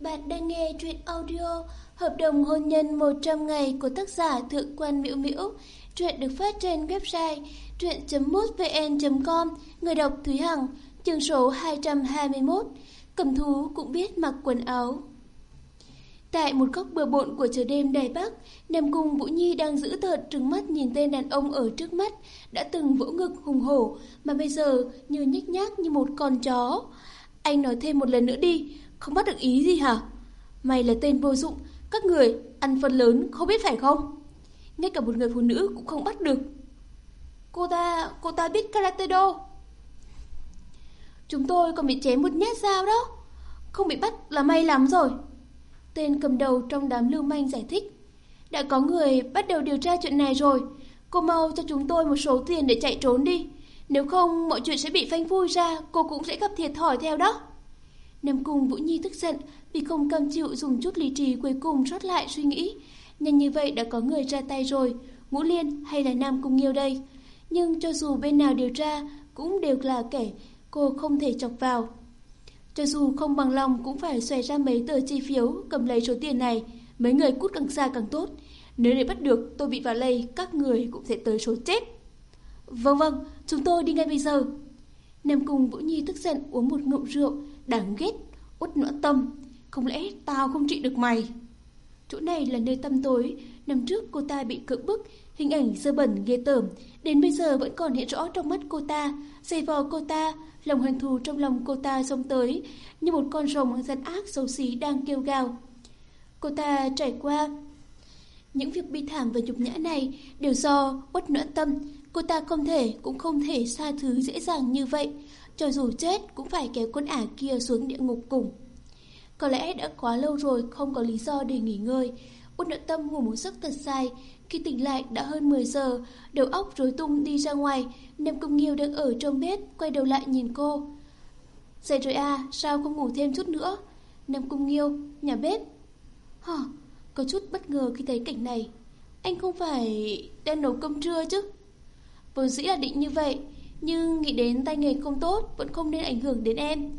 Bạn đang nghe truyện audio Hợp đồng hôn nhân 100 ngày của tác giả Thượng quan Miễu Miễu. Truyện được phát trên website truyện.mútvn.com. Người đọc Thúy Hằng, chương số 221. Cầm thú cũng biết mặc quần áo. Tại một góc bờ bộn của trời đêm Đài Bắc, Nam Cung Vũ Nhi đang giữ tợn trừng mắt nhìn tên đàn ông ở trước mắt, đã từng vỗ ngực hùng hổ, mà bây giờ như nhích nhác như một con chó. Anh nói thêm một lần nữa đi, không bắt được ý gì hả? Mày là tên vô dụng, các người ăn phần lớn không biết phải không? Ngay cả một người phụ nữ cũng không bắt được. Cô ta, cô ta biết karate do. Chúng tôi còn bị chém một nhát dao đó. Không bị bắt là may lắm rồi. Tên cầm đầu trong đám lưu manh giải thích. Đã có người bắt đầu điều tra chuyện này rồi. Cô mau cho chúng tôi một số tiền để chạy trốn đi. Nếu không mọi chuyện sẽ bị phanh phui ra, cô cũng sẽ gặp thiệt thòi theo đó. Nam Cung Vũ Nhi tức giận vì không cam chịu dùng chút lý trí cuối cùng rót lại suy nghĩ. Nhanh như vậy đã có người ra tay rồi, Ngũ Liên hay là Nam Cung Nghiêu đây. Nhưng cho dù bên nào điều tra cũng đều là kẻ cô không thể chọc vào. Cho dù không bằng lòng cũng phải xòe ra mấy tờ chi phiếu cầm lấy số tiền này, mấy người cút càng xa càng tốt. Nếu để bắt được tôi bị vào lây, các người cũng sẽ tới số chết. Vâng vâng, chúng tôi đi ngay bây giờ. Nam Cung Vũ Nhi tức giận uống một ngụm rượu, đáng ghét, út nữa tâm. Không lẽ tao không trị được mày? Chỗ này là nơi tâm tối, năm trước cô ta bị cưỡng bức, hình ảnh dơ bẩn ghê tởm, đến bây giờ vẫn còn hiện rõ trong mắt cô ta, dày vò cô ta, lòng hận thù trong lòng cô ta xông tới, như một con rồng gian ác xấu xí đang kêu gào. Cô ta trải qua những việc bi thảm và nhục nhã này đều do uất noãn tâm, cô ta không thể cũng không thể xa thứ dễ dàng như vậy, cho dù chết cũng phải kéo con ả kia xuống địa ngục cùng. Có lẽ đã quá lâu rồi không có lý do để nghỉ ngơi. Út nội tâm ngủ một giấc thật dài. Khi tỉnh lại đã hơn 10 giờ, đầu óc rối tung đi ra ngoài. Nam Công Nghiêu đang ở trong bếp, quay đầu lại nhìn cô. Dậy rồi à, sao không ngủ thêm chút nữa? Nam Cung Nghiêu, nhà bếp. Hả, có chút bất ngờ khi thấy cảnh này. Anh không phải đang nấu cơm trưa chứ? Vốn dĩ là định như vậy, nhưng nghĩ đến tay nghề không tốt vẫn không nên ảnh hưởng đến em.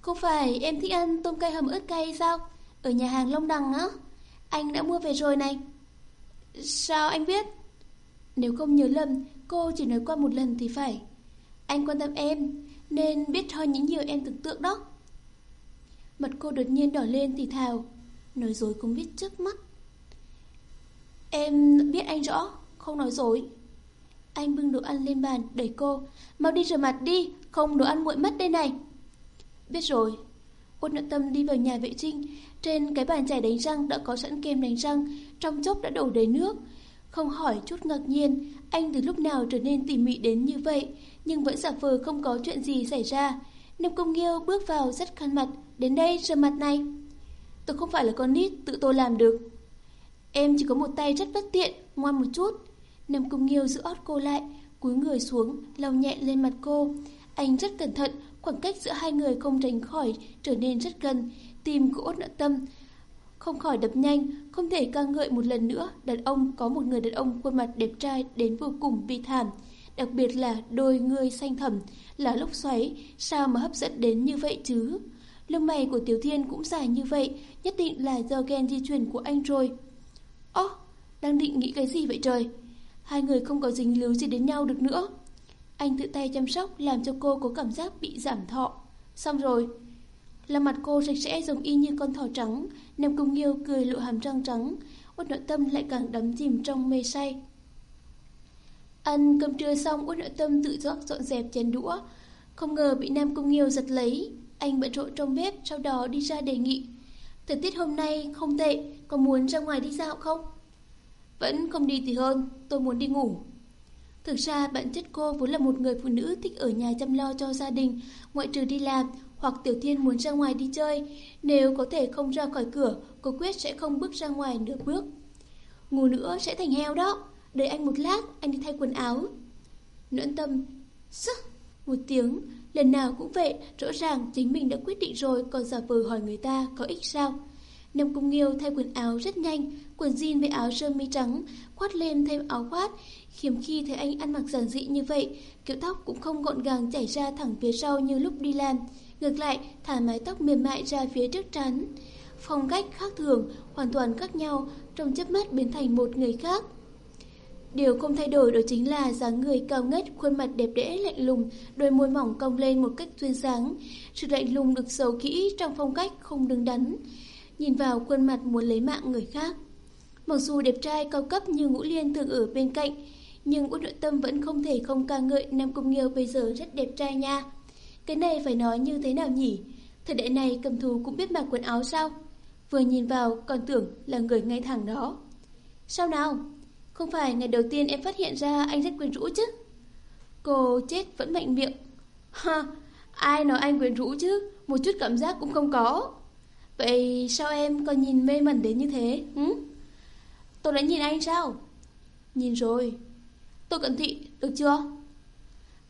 Không phải em thích ăn tôm cay hầm ớt cay sao? Ở nhà hàng Long Đằng á. Anh đã mua về rồi này. Sao anh biết? Nếu không nhớ lầm, cô chỉ nói qua một lần thì phải. Anh quan tâm em, nên biết hơn những điều em tưởng tượng đó. Mặt cô đột nhiên đỏ lên thì thào. Nói dối cũng biết trước mắt. Em biết anh rõ, không nói dối. Anh bưng đồ ăn lên bàn, đẩy cô. Mau đi rửa mặt đi, không đồ ăn nguội mất đây này. Biết rồi. Quân nội tâm đi vào nhà vệ sinh. Trên cái bàn chải đánh răng đã có sẵn kem đánh răng, trong chốc đã đổ đầy nước. Không hỏi chút ngạc nhiên, anh từ lúc nào trở nên tỉ mỉ đến như vậy, nhưng vẫn giả vờ không có chuyện gì xảy ra. Nam Công Nghiêu bước vào rất khăn mặt, đến đây rửa mặt này. Tôi không phải là con nít, tự tôi làm được. Em chỉ có một tay rất bất tiện, ngoan một chút. Nam Cung Nghiêu giữ ót cô lại, cúi người xuống, lau nhẹ lên mặt cô. Anh rất cẩn thận, khoảng cách giữa hai người không tránh khỏi trở nên rất gần. Tim của ốt nợ tâm không khỏi đập nhanh, không thể ca ngợi một lần nữa. Đàn ông có một người đàn ông khuôn mặt đẹp trai đến vô cùng bi thảm. Đặc biệt là đôi người xanh thẳm, là lúc xoáy, sao mà hấp dẫn đến như vậy chứ? Lông mày của Tiểu Thiên cũng dài như vậy, nhất định là do gen di chuyển của anh rồi. Ồ, đang định nghĩ cái gì vậy trời? Hai người không có dính líu gì đến nhau được nữa. Anh tự tay chăm sóc làm cho cô có cảm giác bị giảm thọ. Xong rồi. Là mặt cô sạch sẽ giống y như con thỏ trắng. Nam Cung Nghiêu cười lộ hàm răng trắng. Út nội tâm lại càng đắm chìm trong mê say. Ăn cơm trưa xong Út nội tâm tự dọn dọn dẹp chén đũa. Không ngờ bị Nam Cung Nghiêu giật lấy. Anh bận rộn trong bếp sau đó đi ra đề nghị. Thời tiết hôm nay không tệ, có muốn ra ngoài đi dạo không? Vẫn không đi thì hơn, tôi muốn đi ngủ. Thực ra bản chất cô vốn là một người phụ nữ thích ở nhà chăm lo cho gia đình, ngoại trừ đi làm, hoặc Tiểu Thiên muốn ra ngoài đi chơi. Nếu có thể không ra khỏi cửa, cô quyết sẽ không bước ra ngoài nửa bước. Ngủ nữa sẽ thành heo đó, đợi anh một lát, anh đi thay quần áo. Nguyễn tâm, sức, một tiếng, lần nào cũng vậy, rõ ràng chính mình đã quyết định rồi còn giả vờ hỏi người ta có ích sao. Nam Cung Nghiêu thay quần áo rất nhanh, quần jean với áo sơ mi trắng, khoát lên thêm áo khoát. Khiếm khi thấy anh ăn mặc giản dị như vậy, kiểu tóc cũng không gọn gàng chảy ra thẳng phía sau như lúc đi làm. ngược lại thả mái tóc mềm mại ra phía trước trán. Phong cách khác thường, hoàn toàn khác nhau, trong chớp mắt biến thành một người khác. Điều không thay đổi đó chính là dáng người cao ngất, khuôn mặt đẹp đẽ lạnh lùng, đôi môi mỏng cong lên một cách duyên dáng. Sự lạnh lùng được giấu kỹ trong phong cách không đứng đắn. Nhìn vào khuôn mặt muốn lấy mạng người khác. Mặc dù đẹp trai cao cấp như Ngũ Liên thường ở bên cạnh, nhưng Út Nội Tâm vẫn không thể không ca ngợi Nam Cung Nghiêu bây giờ rất đẹp trai nha. Cái này phải nói như thế nào nhỉ? Thời đại này cầm thú cũng biết mặc quần áo sao? Vừa nhìn vào còn tưởng là người ngay thẳng đó. Sao nào? Không phải ngày đầu tiên em phát hiện ra anh rất quyến rũ chứ? Cô chết vẫn mạnh miệng. Ha, ai nói anh quyến rũ chứ? Một chút cảm giác cũng không có. Vậy sao em còn nhìn mê mẩn đến như thế? ừ? Tôi đã nhìn anh sao? Nhìn rồi. Tôi cận thị, được chưa?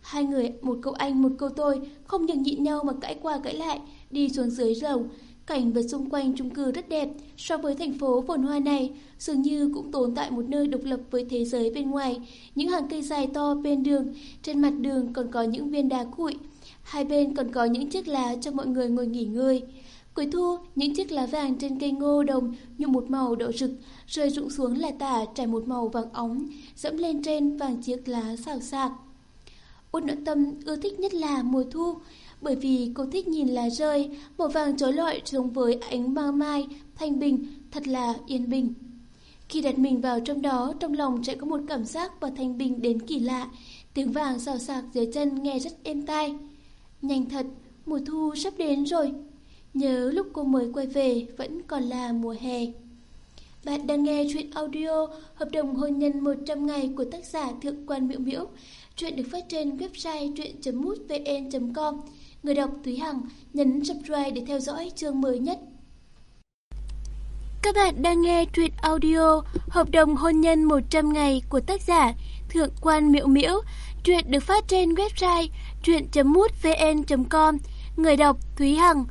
Hai người, một câu anh, một câu tôi, không nhường nhịn nhau mà cãi qua cãi lại, đi xuống dưới rồng Cảnh vật xung quanh chung cư rất đẹp, so với thành phố phồn hoa này, dường như cũng tồn tại một nơi độc lập với thế giới bên ngoài. Những hàng cây dài to bên đường, trên mặt đường còn có những viên đá cuội, hai bên còn có những chiếc lá cho mọi người ngồi nghỉ ngơi. Cuối thu, những chiếc lá vàng trên cây ngô đồng nhuộm một màu đỏ rực, rơi rụng xuống là tả trải một màu vàng óng, dẫm lên trên vàng chiếc lá xào xạc. Út nội tâm ưa thích nhất là mùa thu, bởi vì cô thích nhìn lá rơi, màu vàng trói lọi giống với ánh mang mai, thanh bình, thật là yên bình. Khi đặt mình vào trong đó, trong lòng sẽ có một cảm giác và thanh bình đến kỳ lạ, tiếng vàng xào xạc dưới chân nghe rất êm tai. Nhanh thật, mùa thu sắp đến rồi. Nhớ lúc cô mới quay về, vẫn còn là mùa hè. Bạn đang nghe chuyện audio Hợp đồng hôn nhân 100 ngày của tác giả Thượng quan Miễu Miễu. Chuyện được phát trên website truyện.mútvn.com. Người đọc Thúy Hằng, nhấn subscribe để theo dõi chương mới nhất. Các bạn đang nghe truyện audio Hợp đồng hôn nhân 100 ngày của tác giả Thượng quan Miễu Miễu. Truyện được phát trên website truyện.mútvn.com. Người đọc Thúy Hằng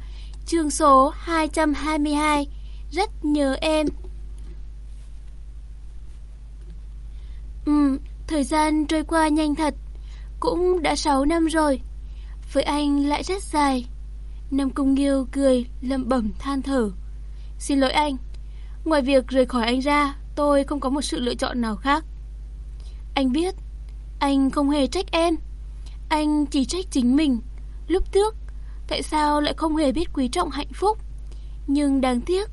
Chương số 222 Rất nhớ em. Ừ, thời gian trôi qua nhanh thật. Cũng đã 6 năm rồi. Với anh lại rất dài. Nam Cung Nghiêu cười lầm bẩm than thở. Xin lỗi anh. Ngoài việc rời khỏi anh ra Tôi không có một sự lựa chọn nào khác. Anh biết Anh không hề trách em. Anh chỉ trách chính mình. Lúc trước Tại sao lại không hề biết quý trọng hạnh phúc? Nhưng đáng tiếc,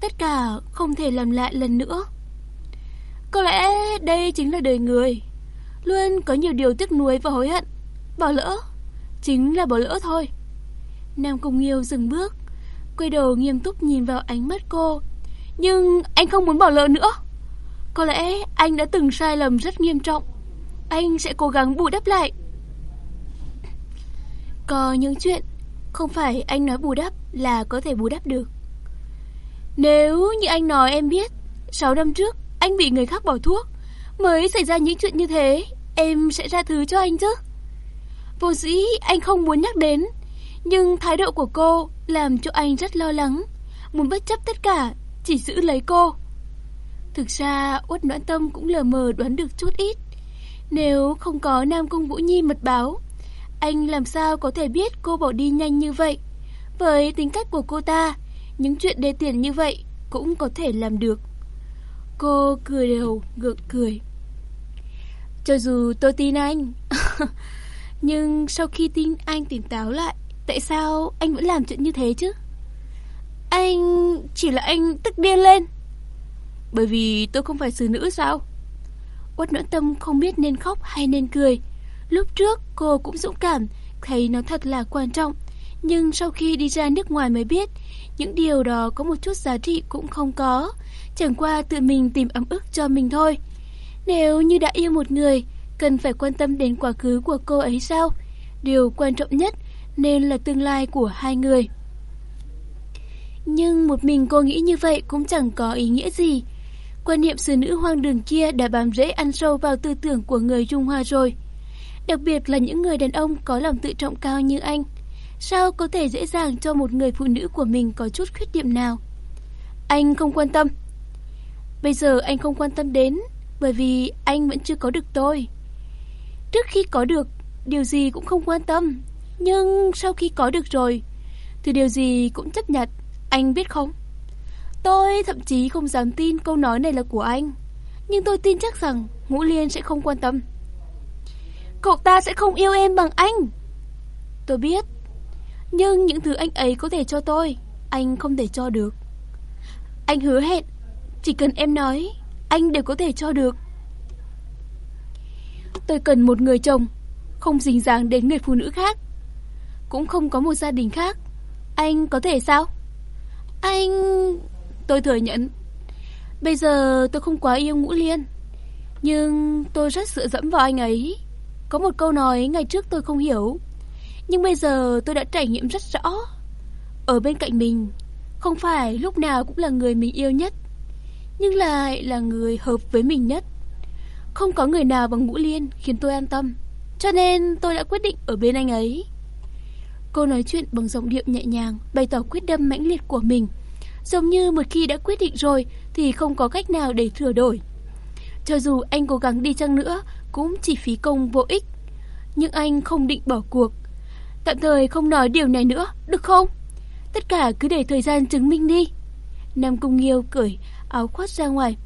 Tất cả không thể làm lại lần nữa. Có lẽ đây chính là đời người. Luôn có nhiều điều tiếc nuối và hối hận. Bỏ lỡ, Chính là bỏ lỡ thôi. Nam Cung Nghiêu dừng bước, Quay đầu nghiêm túc nhìn vào ánh mắt cô. Nhưng anh không muốn bỏ lỡ nữa. Có lẽ anh đã từng sai lầm rất nghiêm trọng. Anh sẽ cố gắng bù đắp lại. Có những chuyện không phải anh nói bù đắp là có thể bù đắp được. Nếu như anh nói em biết, 6 năm trước anh bị người khác bỏ thuốc, mới xảy ra những chuyện như thế, em sẽ ra thứ cho anh chứ. Vô dĩ anh không muốn nhắc đến, nhưng thái độ của cô làm cho anh rất lo lắng, muốn bất chấp tất cả, chỉ giữ lấy cô. Thực ra Uất Noãn Tâm cũng lờ mờ đoán được chút ít. Nếu không có Nam Cung Vũ Nhi mật báo, anh làm sao có thể biết cô bỏ đi nhanh như vậy? Với tính cách của cô ta, những chuyện đề tiền như vậy cũng có thể làm được. Cô cười đều gượng cười. Cho dù tôi tin anh, nhưng sau khi tin anh tỉnh táo lại, tại sao anh vẫn làm chuyện như thế chứ? Anh chỉ là anh tức điên lên. Bởi vì tôi không phải xử nữ sao? Quất nỗi tâm không biết nên khóc hay nên cười. Lúc trước cô cũng dũng cảm, thấy nó thật là quan trọng. Nhưng sau khi đi ra nước ngoài mới biết, những điều đó có một chút giá trị cũng không có. Chẳng qua tự mình tìm ấm ức cho mình thôi. Nếu như đã yêu một người, cần phải quan tâm đến quá khứ của cô ấy sao? Điều quan trọng nhất nên là tương lai của hai người. Nhưng một mình cô nghĩ như vậy cũng chẳng có ý nghĩa gì. Quan niệm xử nữ hoang đường kia đã bám rễ ăn sâu vào tư tưởng của người Trung Hoa rồi. Đặc biệt là những người đàn ông có lòng tự trọng cao như anh Sao có thể dễ dàng cho một người phụ nữ của mình có chút khuyết điểm nào Anh không quan tâm Bây giờ anh không quan tâm đến Bởi vì anh vẫn chưa có được tôi Trước khi có được Điều gì cũng không quan tâm Nhưng sau khi có được rồi, thì điều gì cũng chấp nhận, anh biết không? Tôi thậm chí không dám tin câu nói này là của anh. Nhưng tôi tin chắc rằng Ngũ Liên sẽ không quan tâm. Cậu ta sẽ không yêu em bằng anh. Tôi biết. Nhưng những thứ anh ấy có thể cho tôi, anh không thể cho được. Anh hứa hẹn, chỉ cần em nói, anh đều có thể cho được. Tôi cần một người chồng, không dính dáng đến người phụ nữ khác. Cũng không có một gia đình khác. Anh có thể sao? Anh... Tôi thừa nhận. Bây giờ tôi không quá yêu Ngũ Liên. Nhưng tôi rất dựa dẫm vào anh ấy. Có một câu nói ngày trước tôi không hiểu. Nhưng bây giờ tôi đã trải nghiệm rất rõ. Ở bên cạnh mình, không phải lúc nào cũng là người mình yêu nhất. Nhưng lại là người hợp với mình nhất. Không có người nào bằng Ngũ Liên khiến tôi an tâm. Cho nên tôi đã quyết định ở bên anh ấy. Cô nói chuyện bằng giọng điệu nhẹ nhàng, bày tỏ quyết tâm mãnh liệt của mình. Giống như một khi đã quyết định rồi thì không có cách nào để thừa đổi. Cho dù anh cố gắng đi chăng nữa cũng chỉ phí công vô ích. Nhưng anh không định bỏ cuộc. Tạm thời không nói điều này nữa, được không? Tất cả cứ để thời gian chứng minh đi. Nam Cung Nghiêu cởi áo khoác ra ngoài,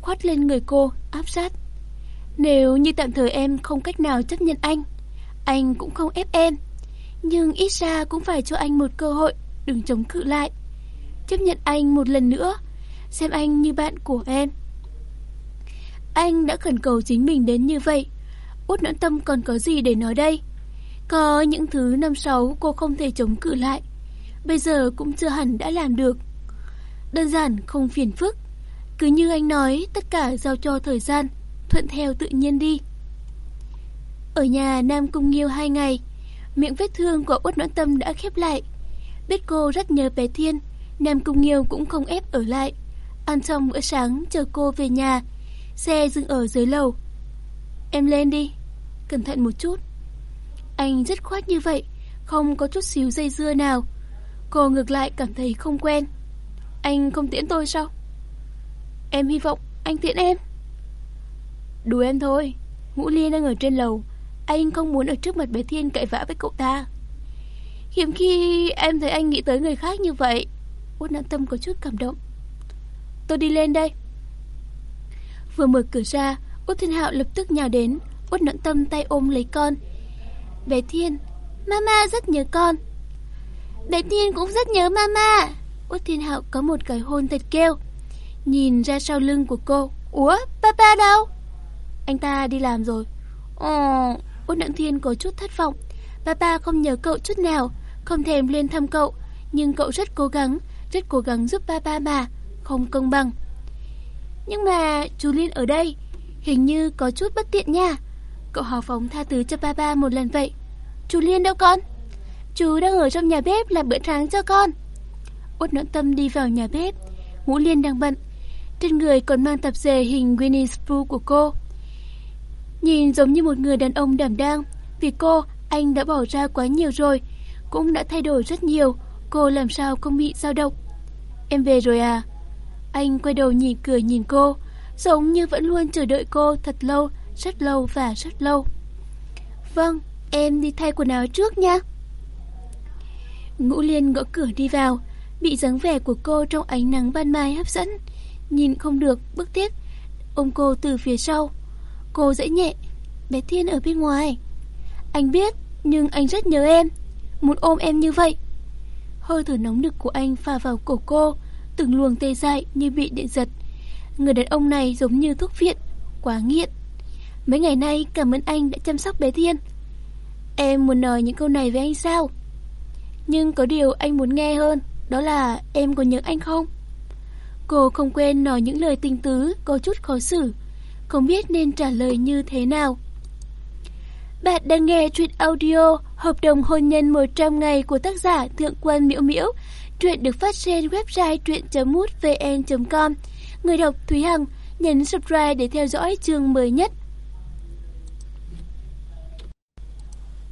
khoát lên người cô, áp sát. Nếu như tạm thời em không cách nào chấp nhận anh, anh cũng không ép em. Nhưng ít ra cũng phải cho anh một cơ hội, đừng chống cự lại. Chấp nhận anh một lần nữa, xem anh như bạn của em. Anh đã khẩn cầu chính mình đến như vậy. Út noãn tâm còn có gì để nói đây? Có những thứ năm sáu cô không thể chống cự lại. Bây giờ cũng chưa hẳn đã làm được. Đơn giản không phiền phức. Cứ như anh nói, tất cả giao cho thời gian, thuận theo tự nhiên đi. Ở nhà Nam Cung Nghiêu hai ngày, miệng vết thương của Út Noãn Tâm đã khép lại. Biết cô rất nhớ bé Thiên, Nam Cung Nghiêu cũng không ép ở lại. Ăn xong bữa sáng chờ cô về nhà, xe dừng ở dưới lầu. Em lên đi, cẩn thận một chút. Anh rất khoát như vậy, không có chút xíu dây dưa nào. Cô ngược lại cảm thấy không quen. Anh không tiễn tôi sao? Em hy vọng anh tiễn em. Đùa em thôi, Ngũ Liên đang ở trên lầu. Anh không muốn ở trước mặt bé Thiên cãi vã với cậu ta. Hiếm khi em thấy anh nghĩ tới người khác như vậy. Út nặng tâm có chút cảm động. Tôi đi lên đây. Vừa mở cửa ra, Út Thiên Hạo lập tức nhào đến, Út Nẫn Tâm tay ôm lấy con. Bé Thiên, mama rất nhớ con. Bé Thiên cũng rất nhớ mama. Út Thiên Hạo có một cái hôn thật kêu. Nhìn ra sau lưng của cô, ủa, papa đâu? Anh ta đi làm rồi. Ồ, Út Nẫn Thiên có chút thất vọng. Papa không nhớ cậu chút nào, không thèm lên thăm cậu, nhưng cậu rất cố gắng, rất cố gắng giúp papa mà, không công bằng. Nhưng mà chú Liên ở đây Hình như có chút bất tiện nha. Cậu hào phóng tha thứ cho ba ba một lần vậy. Chú Liên đâu con? Chú đang ở trong nhà bếp làm bữa sáng cho con. Út nỗi tâm đi vào nhà bếp. Ngũ Liên đang bận. Trên người còn mang tập dề hình Winnie Pooh của cô. Nhìn giống như một người đàn ông đảm đang Vì cô, anh đã bỏ ra quá nhiều rồi. Cũng đã thay đổi rất nhiều. Cô làm sao không bị dao động? Em về rồi à? Anh quay đầu nhìn cười nhìn cô, giống như vẫn luôn chờ đợi cô thật lâu, rất lâu và rất lâu. Vâng, em đi thay quần áo trước nha. Ngũ Liên gõ cửa đi vào, bị dáng vẻ của cô trong ánh nắng ban mai hấp dẫn. Nhìn không được, bức thiết ôm cô từ phía sau. Cô dễ nhẹ, bé Thiên ở bên ngoài. Anh biết, nhưng anh rất nhớ em, muốn ôm em như vậy. Hơi thở nóng nực của anh phà vào cổ cô, từng luồng tê dại như bị điện giật. Người đàn ông này giống như thuốc viện, quá nghiện. Mấy ngày nay cảm ơn anh đã chăm sóc bé Thiên. Em muốn nói những câu này với anh sao? Nhưng có điều anh muốn nghe hơn, đó là em có nhớ anh không? Cô không quên nói những lời tình tứ, có chút khó xử, không biết nên trả lời như thế nào. Bạn đang nghe truyện audio Hợp đồng hôn nhân 100 ngày của tác giả Thượng Quân Miễu Miễu Truyện được phát trên website truyện.mútvn.com Người đọc Thúy Hằng Nhấn subscribe để theo dõi chương mới nhất.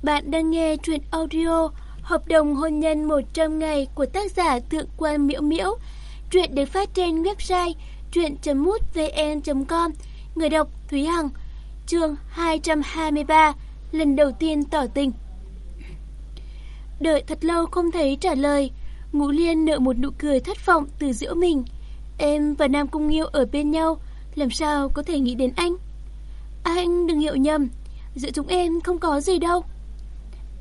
Bạn đang nghe truyện audio Hợp đồng hôn nhân 100 ngày của tác giả Thượng Quan Miễu Miễu. Truyện được phát trên website truyện.mútvn.com Người đọc Thúy Hằng Chương 223 Lần đầu tiên tỏ tình. Đợi thật lâu không thấy trả lời, Ngũ Liên nợ một nụ cười thất vọng từ giữa mình. Em và Nam Cung Nghiêu ở bên nhau, làm sao có thể nghĩ đến anh? Anh đừng hiểu nhầm, giữa chúng em không có gì đâu.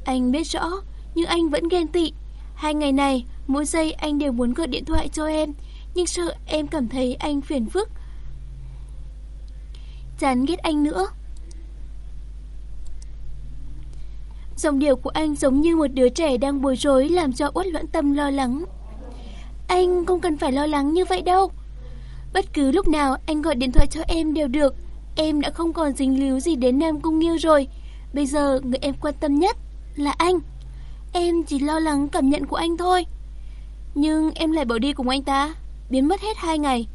Anh biết rõ, nhưng anh vẫn ghen tị. Hai ngày này, mỗi giây anh đều muốn gọi điện thoại cho em, nhưng sợ em cảm thấy anh phiền phức. Chán ghét anh nữa. Dòng điệu của anh giống như một đứa trẻ đang bối rối làm cho uất loạn tâm lo lắng. Anh không cần phải lo lắng như vậy đâu. Bất cứ lúc nào anh gọi điện thoại cho em đều được. Em đã không còn dính líu gì đến Nam Cung Nghiêu rồi. Bây giờ người em quan tâm nhất là anh. Em chỉ lo lắng cảm nhận của anh thôi. Nhưng em lại bỏ đi cùng anh ta, biến mất hết hai ngày.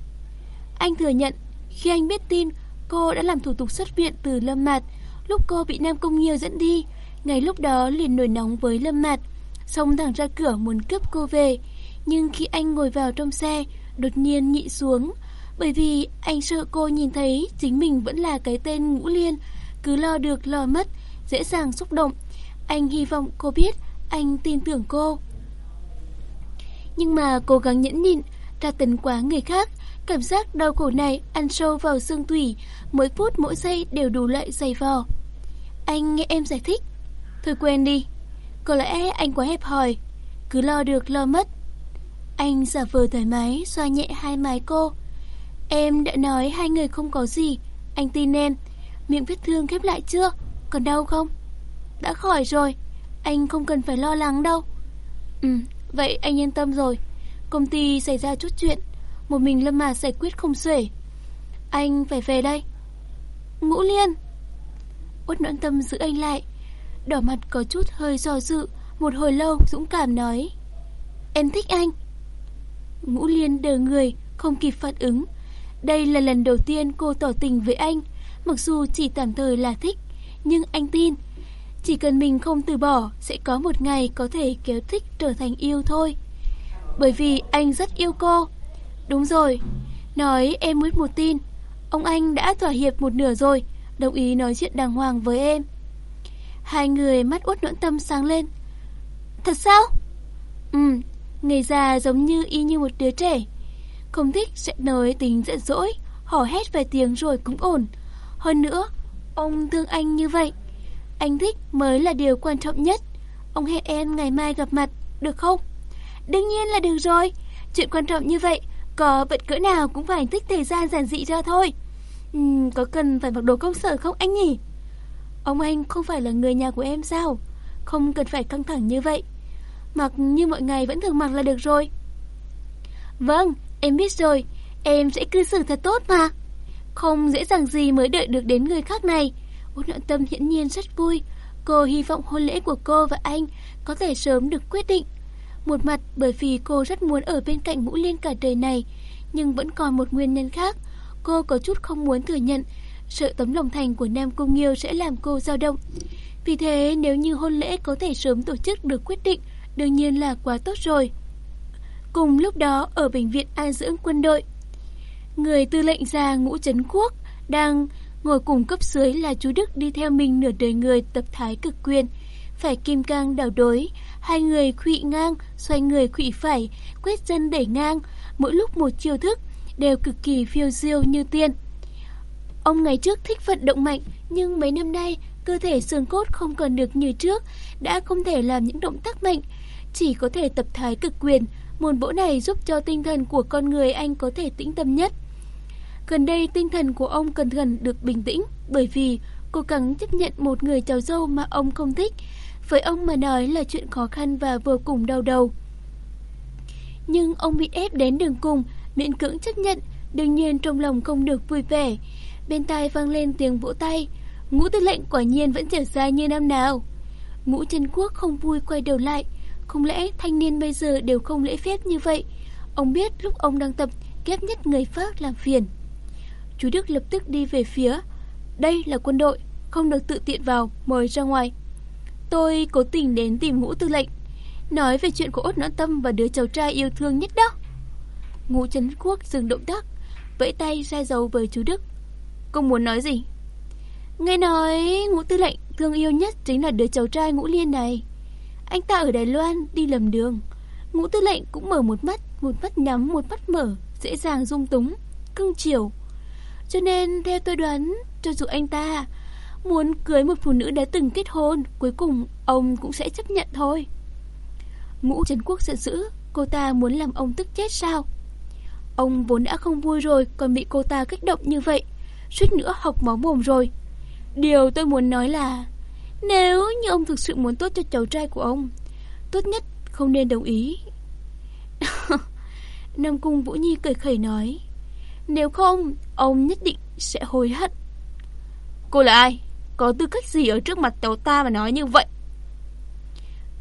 Anh thừa nhận, khi anh biết tin cô đã làm thủ tục xuất viện từ Lâm Mạt, lúc cô bị Nam Cung Nghiêu dẫn đi, ngay lúc đó liền nổi nóng với Lâm Mạt, xông thẳng ra cửa muốn cướp cô về. Nhưng khi anh ngồi vào trong xe, đột nhiên nhị xuống, bởi vì anh sợ cô nhìn thấy chính mình vẫn là cái tên Ngũ Liên, cứ lo được lo mất, dễ dàng xúc động. Anh hy vọng cô biết anh tin tưởng cô. Nhưng mà cố gắng nhẫn nhịn, tra tấn quá người khác, cảm giác đau khổ này ăn sâu vào xương tủy, mỗi phút mỗi giây đều đủ lại dày vò. Anh nghe em giải thích. Thôi quên đi, có lẽ anh quá hẹp hòi, cứ lo được lo mất. Anh giả vờ thoải mái, xoa nhẹ hai mái cô. Em đã nói hai người không có gì, anh tin em. Miệng vết thương khép lại chưa? Còn đau không? Đã khỏi rồi, anh không cần phải lo lắng đâu. Ừ, vậy anh yên tâm rồi. Công ty xảy ra chút chuyện, một mình Lâm Mà giải quyết không xuể. Anh phải về đây. Ngũ Liên. út noãn tâm giữ anh lại. Đỏ mặt có chút hơi do dự, một hồi lâu dũng cảm nói. Em thích anh. Ngũ Liên đờ người, không kịp phản ứng. Đây là lần đầu tiên cô tỏ tình với anh, mặc dù chỉ tạm thời là thích, nhưng anh tin chỉ cần mình không từ bỏ Sẽ có một ngày có thể kéo thích trở thành yêu thôi Bởi vì anh rất yêu cô Đúng rồi Nói em muốn một tin Ông anh đã thỏa hiệp một nửa rồi Đồng ý nói chuyện đàng hoàng với em Hai người mắt út nỗi tâm sáng lên Thật sao? Ừ Người già giống như y như một đứa trẻ Không thích sẽ nói tính giận dỗi Hò hét vài tiếng rồi cũng ổn Hơn nữa Ông thương anh như vậy anh thích mới là điều quan trọng nhất. Ông hẹn em ngày mai gặp mặt, được không? Đương nhiên là được rồi. Chuyện quan trọng như vậy, có bận cỡ nào cũng phải tích thời gian giản dị ra thôi. ừ, có cần phải mặc đồ công sở không anh nhỉ? Ông anh không phải là người nhà của em sao? Không cần phải căng thẳng như vậy. Mặc như mọi ngày vẫn thường mặc là được rồi. Vâng, em biết rồi. Em sẽ cư xử thật tốt mà. Không dễ dàng gì mới đợi được đến người khác này. Út nội tâm hiển nhiên rất vui. Cô hy vọng hôn lễ của cô và anh có thể sớm được quyết định. Một mặt bởi vì cô rất muốn ở bên cạnh Ngũ Liên cả đời này, nhưng vẫn còn một nguyên nhân khác. Cô có chút không muốn thừa nhận, sợ tấm lòng thành của Nam Cung Nghiêu sẽ làm cô dao động. Vì thế nếu như hôn lễ có thể sớm tổ chức được quyết định, đương nhiên là quá tốt rồi. Cùng lúc đó ở bệnh viện an dưỡng quân đội, người tư lệnh già Ngũ Trấn Quốc đang Ngồi cùng cấp dưới là chú Đức đi theo mình nửa đời người tập thái cực quyền. Phải kim cang đảo đối, hai người khụy ngang, xoay người khụy phải, quét chân đẩy ngang, mỗi lúc một chiêu thức, đều cực kỳ phiêu diêu như tiên. Ông ngày trước thích vận động mạnh, nhưng mấy năm nay cơ thể xương cốt không còn được như trước, đã không thể làm những động tác mạnh, chỉ có thể tập thái cực quyền. Môn bộ này giúp cho tinh thần của con người anh có thể tĩnh tâm nhất. Gần đây tinh thần của ông cần gần được bình tĩnh bởi vì cố gắng chấp nhận một người cháu dâu mà ông không thích. Với ông mà nói là chuyện khó khăn và vô cùng đau đầu. Nhưng ông bị ép đến đường cùng, miễn cưỡng chấp nhận, đương nhiên trong lòng không được vui vẻ. Bên tai vang lên tiếng vỗ tay, ngũ tư lệnh quả nhiên vẫn trở ra như năm nào. Ngũ chân quốc không vui quay đầu lại, không lẽ thanh niên bây giờ đều không lễ phép như vậy. Ông biết lúc ông đang tập ghét nhất người Pháp làm phiền. Chú Đức lập tức đi về phía. Đây là quân đội, không được tự tiện vào, mời ra ngoài. Tôi cố tình đến tìm ngũ tư lệnh, nói về chuyện của ốt nõn tâm và đứa cháu trai yêu thương nhất đó. Ngũ Trấn Quốc dừng động tác, vẫy tay ra dấu với chú Đức. Cô muốn nói gì? Nghe nói ngũ tư lệnh thương yêu nhất chính là đứa cháu trai ngũ liên này. Anh ta ở Đài Loan đi lầm đường. Ngũ tư lệnh cũng mở một mắt, một mắt nhắm, một mắt mở, dễ dàng dung túng, cưng chiều. Cho nên theo tôi đoán, cho dù anh ta muốn cưới một phụ nữ đã từng kết hôn, cuối cùng ông cũng sẽ chấp nhận thôi. Ngũ Trấn Quốc giận dữ, cô ta muốn làm ông tức chết sao? Ông vốn đã không vui rồi, còn bị cô ta kích động như vậy, suýt nữa học máu mồm rồi. Điều tôi muốn nói là, nếu như ông thực sự muốn tốt cho cháu trai của ông, tốt nhất không nên đồng ý. Nam Cung Vũ Nhi cười khẩy nói, nếu không, ông nhất định sẽ hối hận. Cô là ai? Có tư cách gì ở trước mặt cháu ta mà nói như vậy?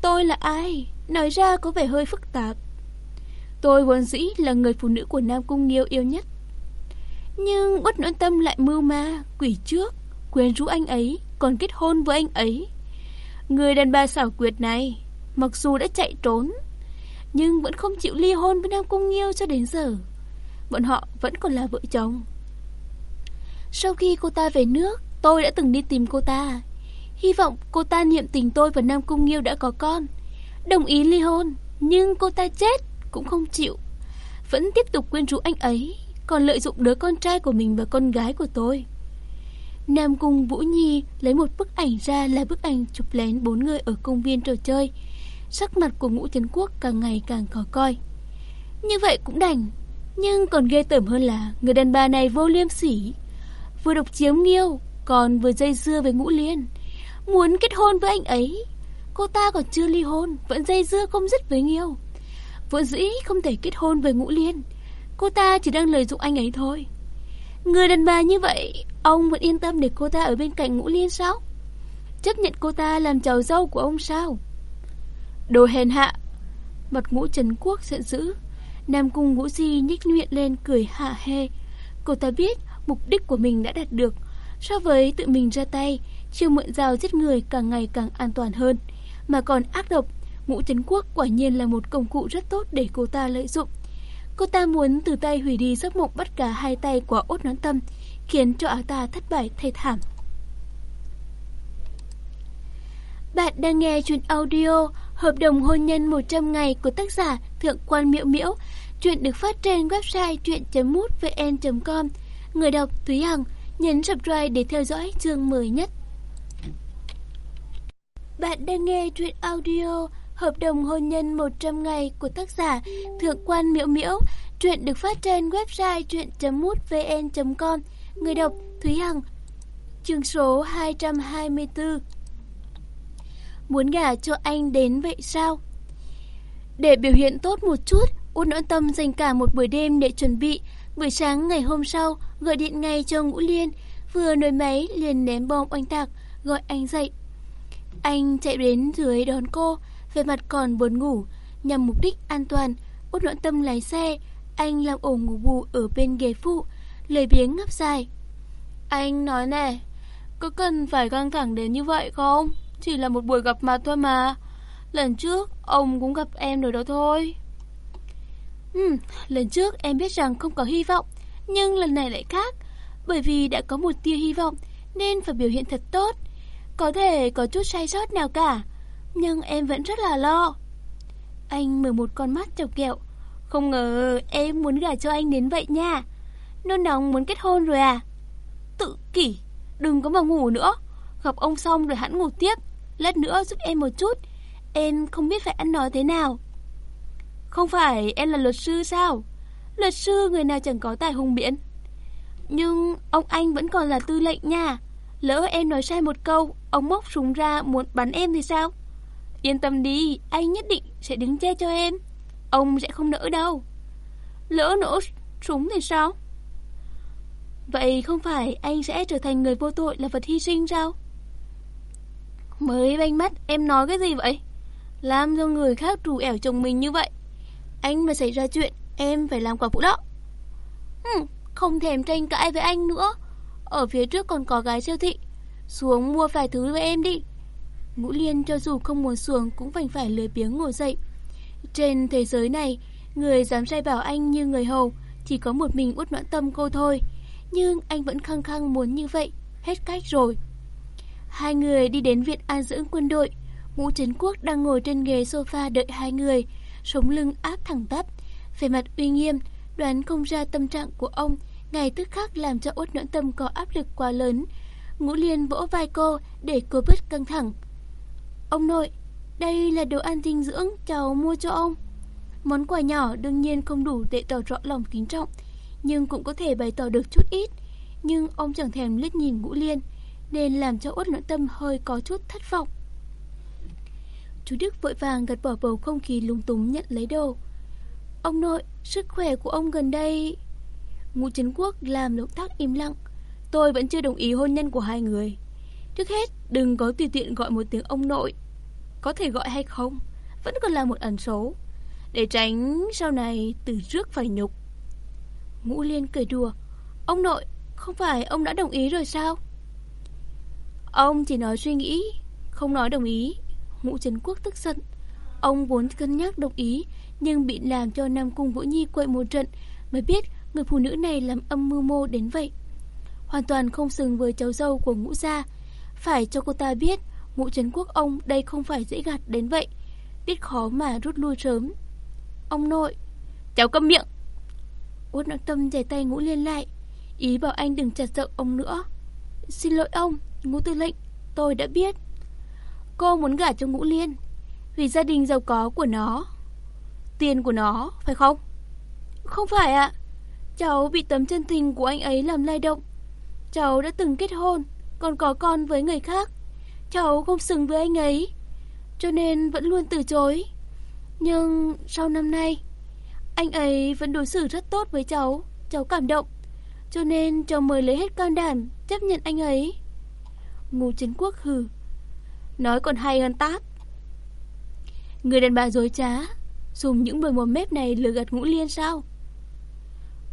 Tôi là ai? Nói ra có vẻ hơi phức tạp. Tôi vốn dĩ là người phụ nữ của Nam Cung Nghiêu yêu nhất. Nhưng bất nỗi tâm lại mưu ma, quỷ trước, quyến rũ anh ấy, còn kết hôn với anh ấy. Người đàn bà xảo quyệt này, mặc dù đã chạy trốn, nhưng vẫn không chịu ly hôn với Nam Cung Nghiêu cho đến giờ. Bọn họ vẫn còn là vợ chồng. Sau khi cô ta về nước, tôi đã từng đi tìm cô ta. Hy vọng cô ta niệm tình tôi và Nam Cung Nghiêu đã có con. Đồng ý ly hôn, nhưng cô ta chết cũng không chịu. Vẫn tiếp tục quyến rũ anh ấy, còn lợi dụng đứa con trai của mình và con gái của tôi. Nam Cung Vũ Nhi lấy một bức ảnh ra là bức ảnh chụp lén bốn người ở công viên trò chơi. Sắc mặt của ngũ chiến Quốc càng ngày càng khó coi. Như vậy cũng đành, nhưng còn ghê tởm hơn là người đàn bà này vô liêm sỉ. Vừa độc chiếm nghiêu, còn vừa dây dưa với ngũ liên. Muốn kết hôn với anh ấy. Cô ta còn chưa ly hôn, vẫn dây dưa không dứt với nghiêu. Vợ dĩ không thể kết hôn với ngũ liên. Cô ta chỉ đang lợi dụng anh ấy thôi. Người đàn bà như vậy, ông vẫn yên tâm để cô ta ở bên cạnh ngũ liên sao? Chấp nhận cô ta làm cháu dâu của ông sao? Đồ hèn hạ! Mặt ngũ Trần Quốc giận dữ. Nam Cung Ngũ Di nhích miệng lên cười hạ hê. Cô ta biết mục đích của mình đã đạt được. So với tự mình ra tay, chiêu mượn dao giết người càng ngày càng an toàn hơn. Mà còn ác độc, Ngũ Trấn Quốc quả nhiên là một công cụ rất tốt để cô ta lợi dụng. Cô ta muốn từ tay hủy đi giấc mộng bắt cả hai tay của ốt nón tâm, khiến cho áo ta thất bại thay thảm. Bạn đang nghe chuyện audio Hợp đồng hôn nhân 100 ngày của tác giả Thượng quan Miễu Miễu. Chuyện được phát trên website truyện.mútvn.com. Người đọc Thúy Hằng nhấn subscribe để theo dõi chương mới nhất. Bạn đang nghe chuyện audio Hợp đồng hôn nhân 100 ngày của tác giả Thượng quan Miễu Miễu. Chuyện được phát trên website truyện.mútvn.com. Người đọc Thúy Hằng. Chương số 224 Muốn gả cho anh đến vậy sao? Để biểu hiện tốt một chút, Út Nỗi Tâm dành cả một buổi đêm để chuẩn bị. Buổi sáng ngày hôm sau, gọi điện ngay cho Ngũ Liên. Vừa nổi máy liền ném bom oanh tạc, gọi anh dậy. Anh chạy đến dưới đón cô, về mặt còn buồn ngủ. Nhằm mục đích an toàn, Út Noãn Tâm lái xe. Anh làm ổ ngủ bù ở bên ghế phụ, lời biếng ngấp dài. Anh nói nè, có cần phải căng thẳng đến như vậy không? Chỉ là một buổi gặp mặt thôi mà Lần trước ông cũng gặp em rồi đó thôi Ừ, lần trước em biết rằng không có hy vọng Nhưng lần này lại khác Bởi vì đã có một tia hy vọng Nên phải biểu hiện thật tốt Có thể có chút sai sót nào cả nhưng em vẫn rất là lo. Anh mở một con mắt chọc kẹo Không ngờ em muốn gả cho anh đến vậy nha. Nôn nóng muốn kết hôn rồi à? Tự kỷ, Đừng có mà ngủ nữa. Gặp ông xong rồi hẳn ngủ tiếp. Lát nữa giúp em một chút. Em không biết phải ăn nói thế nào. Không phải em là luật sư sao? Luật sư người nào chẳng có tài hùng biện. Nhưng ông anh vẫn còn là tư lệnh nha. Lỡ em nói sai một câu, Ông móc súng ra muốn bắn em thì sao? Yên tâm đi Anh nhất định sẽ đứng che cho em. Ông sẽ không nỡ đâu. Lỡ nổ súng thì sao? Vậy không phải anh sẽ trở thành người vô tội là vật hy sinh sao? Mới banh mắt em nói cái gì vậy? Làm cho người khác trù ẻo chồng mình như vậy. Anh mà xảy ra chuyện Em phải làm quả phụ đó. Hừm, Không thèm tranh cãi với anh nữa. Ở phía trước còn có gái siêu thị. Xuống mua vài thứ với em đi. Ngũ Liên cho dù không muốn xuống Cũng phải phải lười biếng ngồi dậy Trên thế giới này Người dám say bảo anh như người hầu Chỉ có một mình út noãn tâm cô thôi Nhưng anh vẫn khăng khăng muốn như vậy Hết cách rồi Hai người đi đến viện an dưỡng quân đội. Ngũ Trấn Quốc đang ngồi trên ghế sofa đợi hai người, sống lưng áp thẳng tắp, vẻ mặt uy nghiêm, đoán không ra tâm trạng của ông, ngày tức khắc làm cho uất noãn tâm có áp lực quá lớn. Ngũ Liên vỗ vai cô để cô bớt căng thẳng. Ông nội, đây là đồ ăn dinh dưỡng cháu mua cho ông. Món quà nhỏ đương nhiên không đủ để tỏ rõ lòng kính trọng, nhưng cũng có thể bày tỏ được chút ít. Nhưng ông chẳng thèm liếc nhìn Ngũ Liên, nên làm cho út noãn tâm hơi có chút thất vọng. Chú Đức vội vàng gật bỏ bầu không khí lung túng nhận lấy đồ. Ông nội, sức khỏe của ông gần đây... Ngũ Trấn Quốc làm động tác im lặng. Tôi vẫn chưa đồng ý hôn nhân của hai người. Trước hết, đừng có tùy tiện gọi một tiếng ông nội. Có thể gọi hay không, vẫn còn là một ẩn số. Để tránh sau này từ trước phải nhục. Ngũ Liên cười đùa. Ông nội, không phải ông đã đồng ý rồi sao? Ông chỉ nói suy nghĩ, không nói đồng ý. Ngũ Trấn Quốc tức giận. Ông vốn cân nhắc đồng ý, nhưng bị làm cho Nam Cung Vũ Nhi quậy một trận mới biết người phụ nữ này làm âm mưu mô đến vậy. Hoàn toàn không xứng với cháu dâu của ngũ gia. Phải cho cô ta biết, ngũ Trấn Quốc ông đây không phải dễ gạt đến vậy. Biết khó mà rút lui sớm. Ông nội, cháu câm miệng. Uất nội tâm giày tay ngũ liên lại, ý bảo anh đừng chặt giọng ông nữa. Xin lỗi ông, ngũ tư lệnh, tôi đã biết. Cô muốn gả cho ngũ liên, vì gia đình giàu có của nó. Tiền của nó, phải không? Không phải ạ. Cháu bị tấm chân tình của anh ấy làm lay động. Cháu đã từng kết hôn, còn có con với người khác. Cháu không xứng với anh ấy, cho nên vẫn luôn từ chối. Nhưng sau năm nay, anh ấy vẫn đối xử rất tốt với cháu, cháu cảm động. Cho nên cháu mới lấy hết can đảm chấp nhận anh ấy. Ngô Trấn Quốc hừ. Nói còn hay hơn tát. Người đàn bà dối trá, dùng những bờ mồm mép này lừa gạt ngũ liên sao?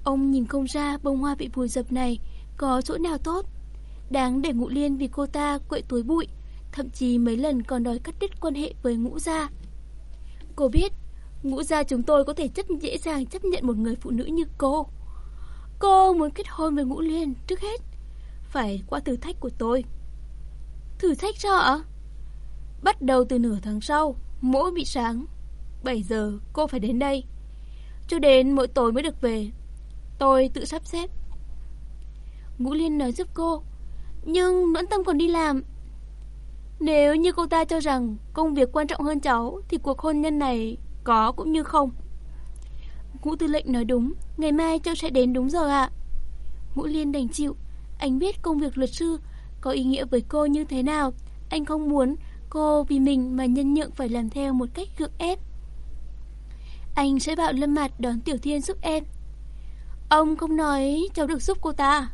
Ông nhìn không ra bông hoa bị vùi dập này có chỗ nào tốt. Đáng để ngũ liên vì cô ta quậy túi bụi, thậm chí mấy lần còn đòi cắt đứt quan hệ với ngũ gia. Cô biết, ngũ gia chúng tôi có thể chấp dễ dàng chấp nhận một người phụ nữ như cô. Cô muốn kết hôn với ngũ liên trước hết, phải qua thử thách của tôi. Thử thách sao ạ? Bắt đầu từ nửa tháng sau, mỗi bị sáng, 7 giờ cô phải đến đây. Cho đến mỗi tối mới được về. Tôi tự sắp xếp. Ngũ Liên nói giúp cô. Nhưng Mẫn Tâm còn đi làm. Nếu như cô ta cho rằng công việc quan trọng hơn cháu thì cuộc hôn nhân này có cũng như không. Ngũ Tư lệnh nói đúng, ngày mai cháu sẽ đến đúng giờ ạ. Ngũ Liên đành chịu, anh biết công việc luật sư có ý nghĩa với cô như thế nào. Anh không muốn cô vì mình mà nhân nhượng phải làm theo một cách gượng ép. Anh sẽ bảo Lâm Mạt đón Tiểu Thiên giúp em. Ông không nói cháu được giúp cô ta. À?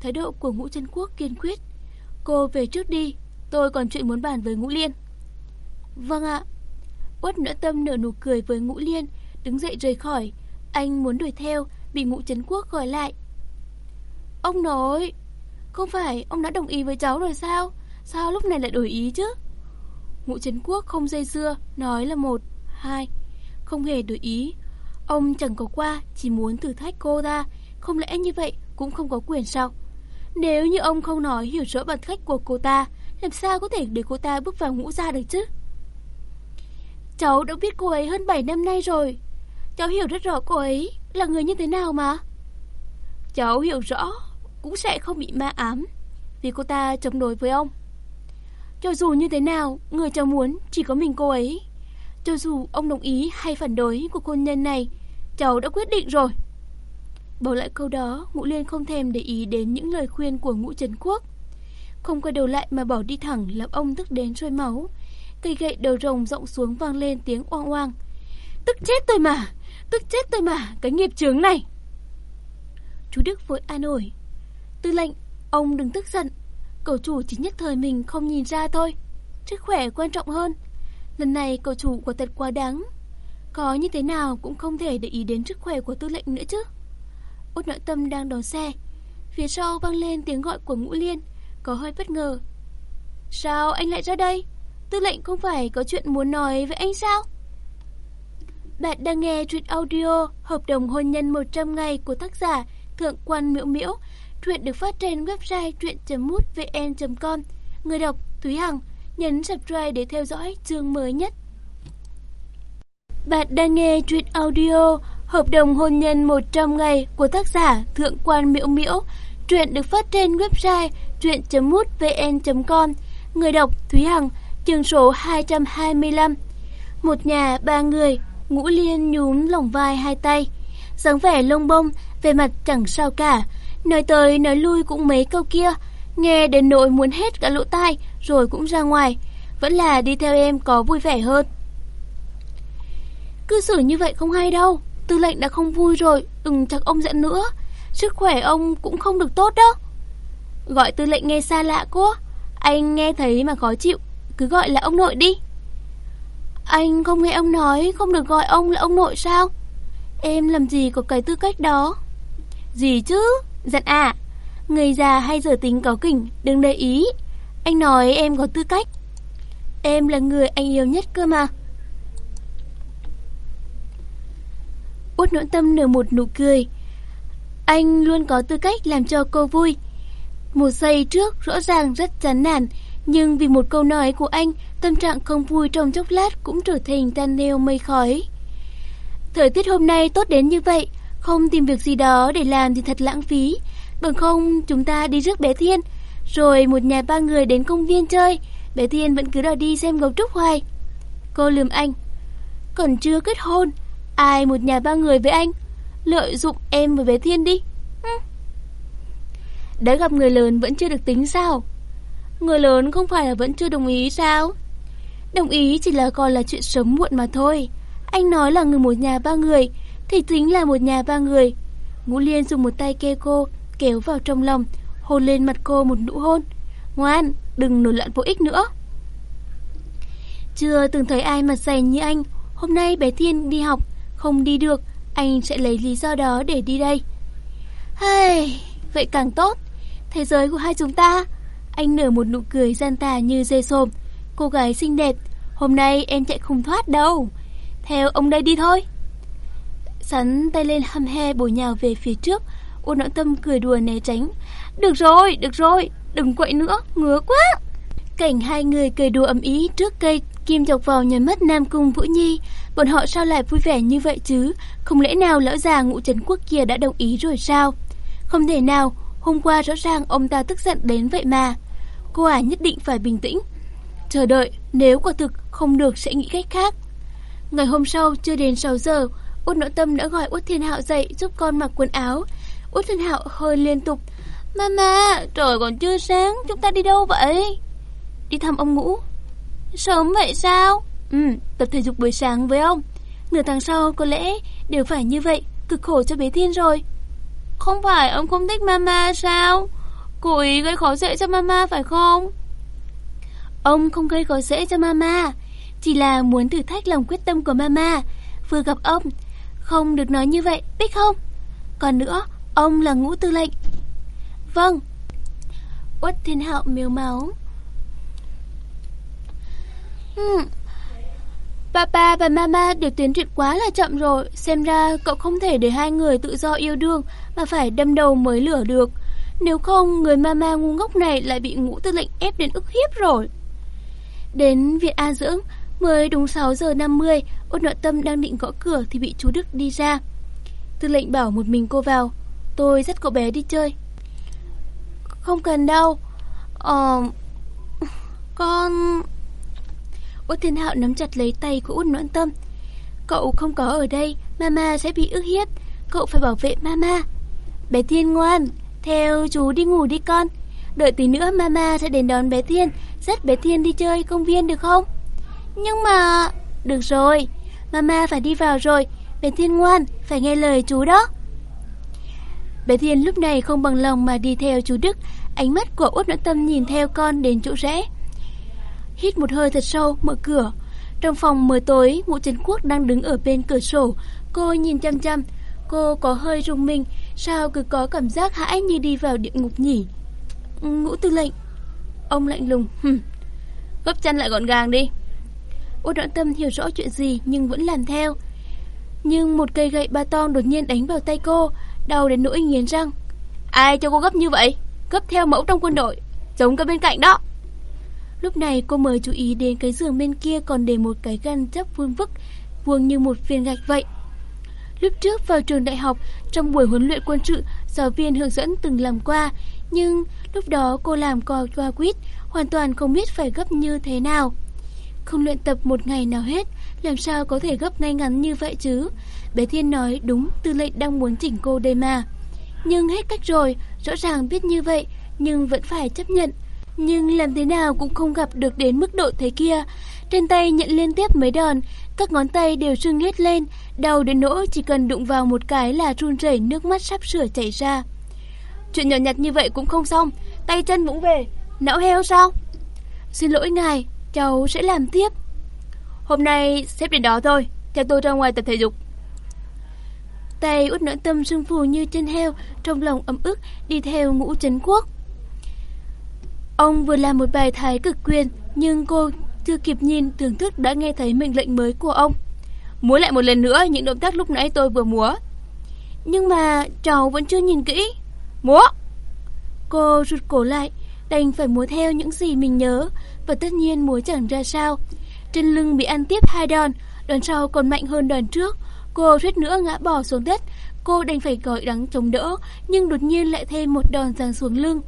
Thái độ của Ngũ Trân Quốc kiên quyết. Cô về trước đi, tôi còn chuyện muốn bàn với Ngũ Liên. Vâng ạ. Uất nỡ tâm nở nụ cười với Ngũ Liên, đứng dậy rời khỏi. Anh muốn đuổi theo, bị Ngũ Trấn Quốc gọi lại. Ông nói, không phải ông đã đồng ý với cháu rồi sao? Sao lúc này lại đổi ý chứ? Ngũ Trấn Quốc không dây dưa, nói là một, hai, không hề đổi ý. Ông chẳng có qua, chỉ muốn thử thách cô ta, không lẽ như vậy cũng không có quyền sao? Nếu như ông không nói hiểu rõ bản khách của cô ta, làm sao có thể để cô ta bước vào ngũ gia được chứ? Cháu đã biết cô ấy hơn 7 năm nay rồi. Cháu hiểu rất rõ cô ấy là người như thế nào mà. Cháu hiểu rõ, cũng sẽ không bị ma ám, vì cô ta chống đối với ông. Cho dù như thế nào, người cháu muốn chỉ có mình cô ấy. Cho dù ông đồng ý hay phản đối của hôn nhân này, cháu đã quyết định rồi. Bỏ lại câu đó, Ngũ Liên không thèm để ý đến những lời khuyên của Ngũ Trấn Quốc. Không quay đầu lại mà bỏ đi thẳng làm ông tức đến trôi máu. Cây gậy đầu rồng rộng xuống vang lên tiếng oang oang. Tức chết tôi mà, tức chết tôi mà, cái nghiệp chướng này. Chú Đức vội an ủi. Tư lệnh, ông đừng tức giận. Cậu chủ chỉ nhất thời mình không nhìn ra thôi. Sức khỏe quan trọng hơn. Lần này cậu chủ quả thật quá đáng. Có như thế nào cũng không thể để ý đến sức khỏe của tư lệnh nữa chứ. Út nội tâm đang đón xe. Phía sau vang lên tiếng gọi của Ngũ Liên, có hơi bất ngờ. Sao anh lại ra đây? Tư lệnh không phải có chuyện muốn nói với anh sao? Bạn đang nghe truyện audio Hợp đồng hôn nhân 100 ngày của tác giả Thượng quan Miễu Miễu. Truyện được phát trên website truyện.mútvn.com. Người đọc Thúy Hằng nhấn subscribe để theo dõi chương mới nhất. Bạn đang nghe truyện audio Hợp đồng hôn nhân 100 ngày của tác giả Thượng quan Miễu Miễu. Truyện được phát trên website truyện.mútvn.com. Người đọc Thúy Hằng, chương số 225. Một nhà ba người, Ngũ Liên nhún lòng vai hai tay, dáng vẻ lông bông, về mặt chẳng sao cả, nói tới nói lui cũng mấy câu kia, nghe đến nỗi muốn hết cả lỗ tai, rồi cũng ra ngoài, vẫn là đi theo em có vui vẻ hơn cứ xử như vậy không hay đâu, tư lệnh đã không vui rồi, đừng chắc ông giận nữa, sức khỏe ông cũng không được tốt đâu. Gọi tư lệnh nghe xa lạ quá, anh nghe thấy mà khó chịu, cứ gọi là ông nội đi. Anh không nghe ông nói không được gọi ông là ông nội sao? Em làm gì có cái tư cách đó? Gì chứ? Giận à? Người già hay giờ tính có kỉnh, đừng để ý. Anh nói em có tư cách. Em là người anh yêu nhất cơ mà. Út nỗi tâm nở một nụ cười. Anh luôn có tư cách làm cho cô vui. Một giây trước rõ ràng rất chán nản, nhưng vì một câu nói của anh, tâm trạng không vui trong chốc lát cũng trở thành tan nêu mây khói. Thời tiết hôm nay tốt đến như vậy, không tìm việc gì đó để làm thì thật lãng phí. Bằng không chúng ta đi rước bé Thiên, rồi một nhà ba người đến công viên chơi, bé Thiên vẫn cứ đòi đi xem gấu trúc hoài. Cô lườm anh, còn chưa kết hôn, ai một nhà ba người với anh, lợi dụng em với bé Thiên đi. Đã gặp người lớn vẫn chưa được tính sao? Người lớn không phải là vẫn chưa đồng ý sao? Đồng ý chỉ là còn là chuyện sớm muộn mà thôi. Anh nói là người một nhà ba người, thì chính là một nhà ba người. Ngũ Liên dùng một tay kê cô, kéo vào trong lòng, hôn lên mặt cô một nụ hôn. Ngoan, đừng nổi loạn vô ích nữa. Chưa từng thấy ai mặt dày như anh. Hôm nay bé Thiên đi học, không đi được, anh sẽ lấy lý do đó để đi đây. Hay, vậy càng tốt. Thế giới của hai chúng ta. Anh nở một nụ cười gian tà như dê sồm. Cô gái xinh đẹp, hôm nay em chạy không thoát đâu. Theo ông đây đi thôi. Sắn tay lên hăm he bổ nhào về phía trước. Ôn nỗi tâm cười đùa né tránh. Được rồi, được rồi, đừng quậy nữa, ngứa quá. Cảnh hai người cười đùa ầm ý trước cây kim chọc vào nhấn mất Nam Cung Vũ Nhi. Bọn họ sao lại vui vẻ như vậy chứ? Không lẽ nào lão già ngũ trấn quốc kia đã đồng ý rồi sao? Không thể nào, hôm qua rõ ràng ông ta tức giận đến vậy mà. Cô ả nhất định phải bình tĩnh. Chờ đợi, nếu quả thực không được sẽ nghĩ cách khác. Ngày hôm sau, chưa đến 6 giờ, Út Nội Tâm đã gọi Út Thiên Hạo dậy giúp con mặc quần áo. Út Thiên Hạo hơi liên tục. Mama, trời còn chưa sáng, chúng ta đi đâu vậy? Đi thăm ông Ngũ. Sớm vậy sao? Ừ, tập thể dục buổi sáng với ông. Nửa tháng sau có lẽ đều phải như vậy, cực khổ cho bé Thiên rồi. Không phải ông không thích mama sao? Cố ý gây khó dễ cho mama phải không? Ông không gây khó dễ cho mama, chỉ là muốn thử thách lòng quyết tâm của mama. Vừa gặp ông, không được nói như vậy, biết không? Còn nữa, ông là ngũ tư lệnh. Vâng. Uất Thiên Hạo miếu máu. Hmm. Papa và Mama đều tiến triển quá là chậm rồi. Xem ra cậu không thể để hai người tự do yêu đương Mà phải đâm đầu mới lửa được. Nếu không, người Mama ngu ngốc này lại bị ngũ tư lệnh ép đến ức hiếp rồi. Đến viện A Dưỡng, Mới đúng 6 giờ 50 Ôn nội tâm đang định gõ cửa Thì bị chú Đức đi ra. Tư lệnh bảo một mình cô vào. Tôi dắt cậu bé đi chơi. Không cần đâu. Ờ Con Út Thiên Hạo nắm chặt lấy tay của Út Noãn Tâm. Cậu không có ở đây, Mama sẽ bị ức hiếp. Cậu phải bảo vệ Mama. Bé Thiên ngoan, Theo chú đi ngủ đi con. Đợi tí nữa Mama sẽ đến đón bé Thiên, Dắt bé Thiên đi chơi công viên được không? Nhưng mà Được rồi, Mama phải đi vào rồi. Bé Thiên ngoan, Phải nghe lời chú đó. Bé Thiên lúc này không bằng lòng mà đi theo chú Đức. Ánh mắt của Út Noãn Tâm nhìn theo con đến chỗ rẽ. Hít một hơi thật sâu, mở cửa. Trong phòng mờ tối, Ngũ Trấn Quốc đang đứng ở bên cửa sổ. Cô nhìn chăm chăm. Cô có hơi rung mình. Sao cứ có cảm giác hãi như đi vào địa ngục nhỉ? Ngũ tư lệnh. Ông lạnh lùng. Hừm. Gấp chân lại gọn gàng đi. Ô đoạn tâm hiểu rõ chuyện gì nhưng vẫn làm theo. Nhưng một cây gậy ba tong đột nhiên đánh vào tay cô, đau đến nỗi nghiến răng. Ai cho cô gấp như vậy? Gấp theo mẫu trong quân đội, giống cả bên cạnh đó. Lúc này cô mới chú ý đến cái giường bên kia còn để một cái găn chấp vuông vức, vuông như một viên gạch vậy. Lúc trước vào trường đại học, trong buổi huấn luyện quân sự, giáo viên hướng dẫn từng làm qua, nhưng lúc đó cô làm co qua quýt, hoàn toàn không biết phải gấp như thế nào. Không luyện tập một ngày nào hết, làm sao có thể gấp ngay ngắn như vậy chứ? Bé Thiên nói đúng, tư lệnh đang muốn chỉnh cô đây mà. Nhưng hết cách rồi, rõ ràng biết như vậy, nhưng vẫn phải chấp nhận. Nhưng làm thế nào cũng không gặp được đến mức độ thế kia. Trên tay nhận liên tiếp mấy đòn, các ngón tay đều sưng hết lên, đau đến nỗi chỉ cần đụng vào một cái là run rẩy nước mắt sắp sửa chảy ra. Chuyện nhỏ nhặt như vậy cũng không xong, tay chân vũng về, não heo sao? Xin lỗi ngài, cháu sẽ làm tiếp. Hôm nay xếp đến đó thôi, theo tôi ra ngoài tập thể dục. Tay út nỗi tâm sưng phù như chân heo, trong lòng ấm ức đi theo ngũ chấn quốc. Ông vừa làm một bài thái cực quyền, nhưng cô chưa kịp nhìn thưởng thức đã nghe thấy mệnh lệnh mới của ông. Múa lại một lần nữa những động tác lúc nãy tôi vừa múa. Nhưng mà cháu vẫn chưa nhìn kỹ. Múa! Cô rụt cổ lại, đành phải múa theo những gì mình nhớ, và tất nhiên múa chẳng ra sao. Trên lưng bị ăn tiếp hai đòn, đòn sau còn mạnh hơn đòn trước. Cô suýt nữa ngã bò xuống đất, cô đành phải gọi đắng chống đỡ, nhưng đột nhiên lại thêm một đòn giáng xuống lưng.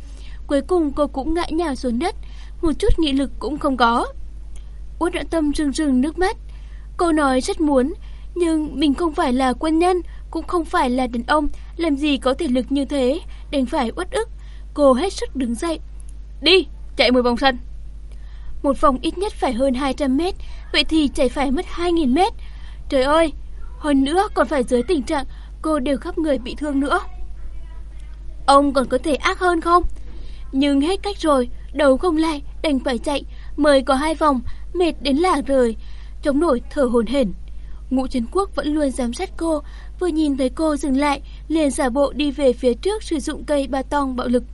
Cuối cùng cô cũng ngã nhào xuống đất, một chút nghị lực cũng không có. Út đã tâm rưng rưng nước mắt. Cô nói rất muốn, nhưng mình không phải là quân nhân, cũng không phải là đàn ông, làm gì có thể lực như thế, đành phải uất ức. Cô hết sức đứng dậy. Đi, chạy 10 vòng sân. Một vòng ít nhất phải hơn 200 mét, vậy thì chạy phải mất 2.000 mét. Trời ơi, hơn nữa còn phải dưới tình trạng cô đều khắp người bị thương nữa. Ông còn có thể ác hơn không? Nhưng hết cách rồi, đầu không lại, đành phải chạy, mời có hai vòng, mệt đến lả rời, chống nổi thở hổn hển. Ngũ Trấn Quốc vẫn luôn giám sát cô, vừa nhìn thấy cô dừng lại, liền giả bộ đi về phía trước sử dụng cây ba tong bạo lực.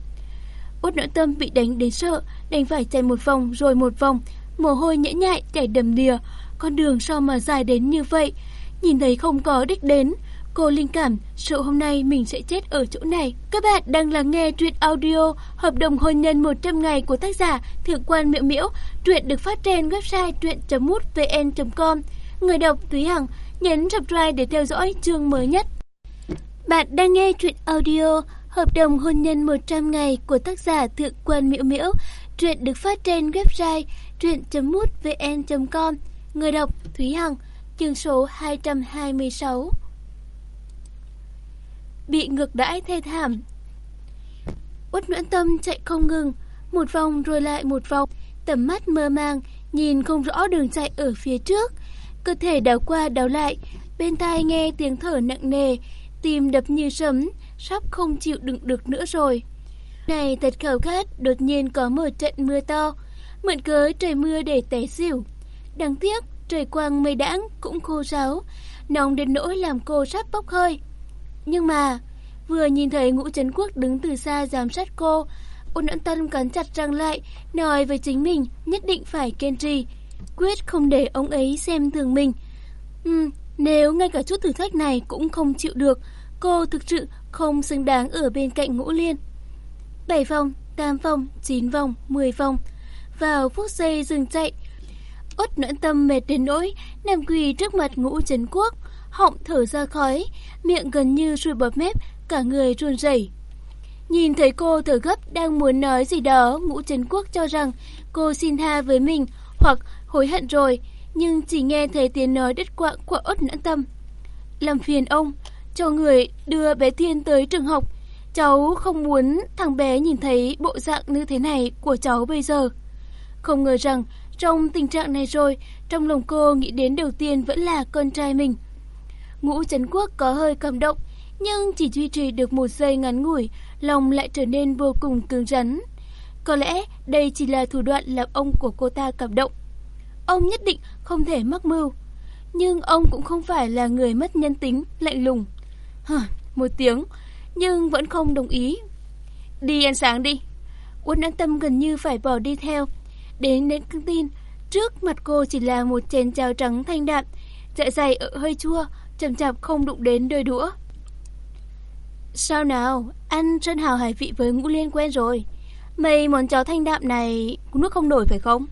Út nỗi tâm bị đánh đến sợ, đành phải chạy một vòng rồi một vòng, mồ hôi nhễ nhại chảy đầm đìa, con đường sao mà dài đến như vậy, nhìn thấy không có đích đến. Cô linh cảm sợ hôm nay mình sẽ chết ở chỗ này. Các bạn đang lắng nghe truyện audio Hợp đồng hôn nhân 100 ngày của tác giả Thượng quan Miễu Miễu. Truyện được phát trên website truyện.mútvn.com. Người đọc Thúy Hằng nhấn subscribe để theo dõi chương mới nhất. Bạn đang nghe truyện audio Hợp đồng hôn nhân 100 ngày của tác giả Thượng quan Miễu Miễu. Truyện được phát trên website truyện.mútvn.com. Người đọc Thúy Hằng, chương số 226 bị ngược đãi thê thảm. Uất Nguyễn Tâm chạy không ngừng, một vòng rồi lại một vòng, tầm mắt mơ màng, nhìn không rõ đường chạy ở phía trước. Cơ thể đảo qua đảo lại, bên tai nghe tiếng thở nặng nề, tim đập như sấm, sắp không chịu đựng được nữa rồi. Này thật khẩu khát, đột nhiên có một trận mưa to, mượn cớ trời mưa để té xỉu. Đáng tiếc, trời quang mây đãng cũng khô ráo, nóng đến nỗi làm cô sắp bốc hơi. Nhưng mà, vừa nhìn thấy ngũ Trấn Quốc đứng từ xa giám sát cô, ôn nhẫn tân cắn chặt răng lại, nói với chính mình nhất định phải kiên trì, quyết không để ông ấy xem thường mình. ừ, nếu ngay cả chút thử thách này cũng không chịu được, cô thực sự không xứng đáng ở bên cạnh ngũ liên. 7 vòng, 8 vòng, 9 vòng, 10 vòng. Vào phút giây dừng chạy, út nhẫn tâm mệt đến nỗi nằm quỳ trước mặt ngũ Trấn Quốc họng thở ra khói, miệng gần như sùi bọt mép, cả người run rẩy. Nhìn thấy cô thở gấp đang muốn nói gì đó, Ngũ Trấn Quốc cho rằng cô xin tha với mình hoặc hối hận rồi, nhưng chỉ nghe thấy tiếng nói đứt quãng của ốt nhẫn tâm. Làm phiền ông, cho người đưa bé Thiên tới trường học. Cháu không muốn thằng bé nhìn thấy bộ dạng như thế này của cháu bây giờ. Không ngờ rằng trong tình trạng này rồi, trong lòng cô nghĩ đến đầu tiên vẫn là con trai mình. Ngũ Trấn Quốc có hơi cảm động, nhưng chỉ duy trì được một giây ngắn ngủi, lòng lại trở nên vô cùng cứng rắn. Có lẽ đây chỉ là thủ đoạn làm ông của cô ta cảm động. Ông nhất định không thể mắc mưu, nhưng ông cũng không phải là người mất nhân tính, lạnh lùng. Hừ, một tiếng, nhưng vẫn không đồng ý. Đi ăn sáng đi. Uất An Tâm gần như phải bỏ đi theo. Đến đến căng tin, trước mặt cô chỉ là một chén cháo trắng thanh đạm, dạ dày ở hơi chua, chậm chạp không đụng đến đôi đũa. Sao nào, ăn chân hào hải vị với ngũ liên quen rồi. Mấy món cháo thanh đạm này nước không nổi phải không?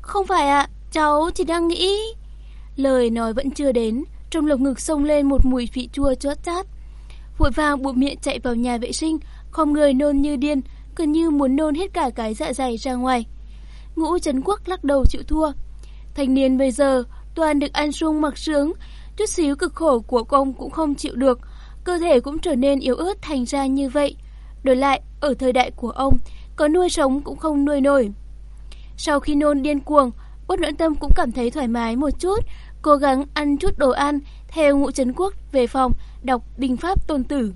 Không phải ạ, cháu chỉ đang nghĩ... Lời nói vẫn chưa đến, trong lồng ngực xông lên một mùi vị chua chót chát. Vội vàng buộc miệng chạy vào nhà vệ sinh, không người nôn như điên, gần như muốn nôn hết cả cái dạ dày ra ngoài. Ngũ Trấn Quốc lắc đầu chịu thua. Thanh niên bây giờ toàn được ăn sung mặc sướng, chút xíu cực khổ của ông cũng không chịu được, cơ thể cũng trở nên yếu ớt thành ra như vậy. Đổi lại, ở thời đại của ông, có nuôi sống cũng không nuôi nổi. Sau khi nôn điên cuồng, Út Noãn Tâm cũng cảm thấy thoải mái một chút, cố gắng ăn chút đồ ăn, theo ngũ Trấn Quốc về phòng, đọc Binh Pháp Tôn Tử.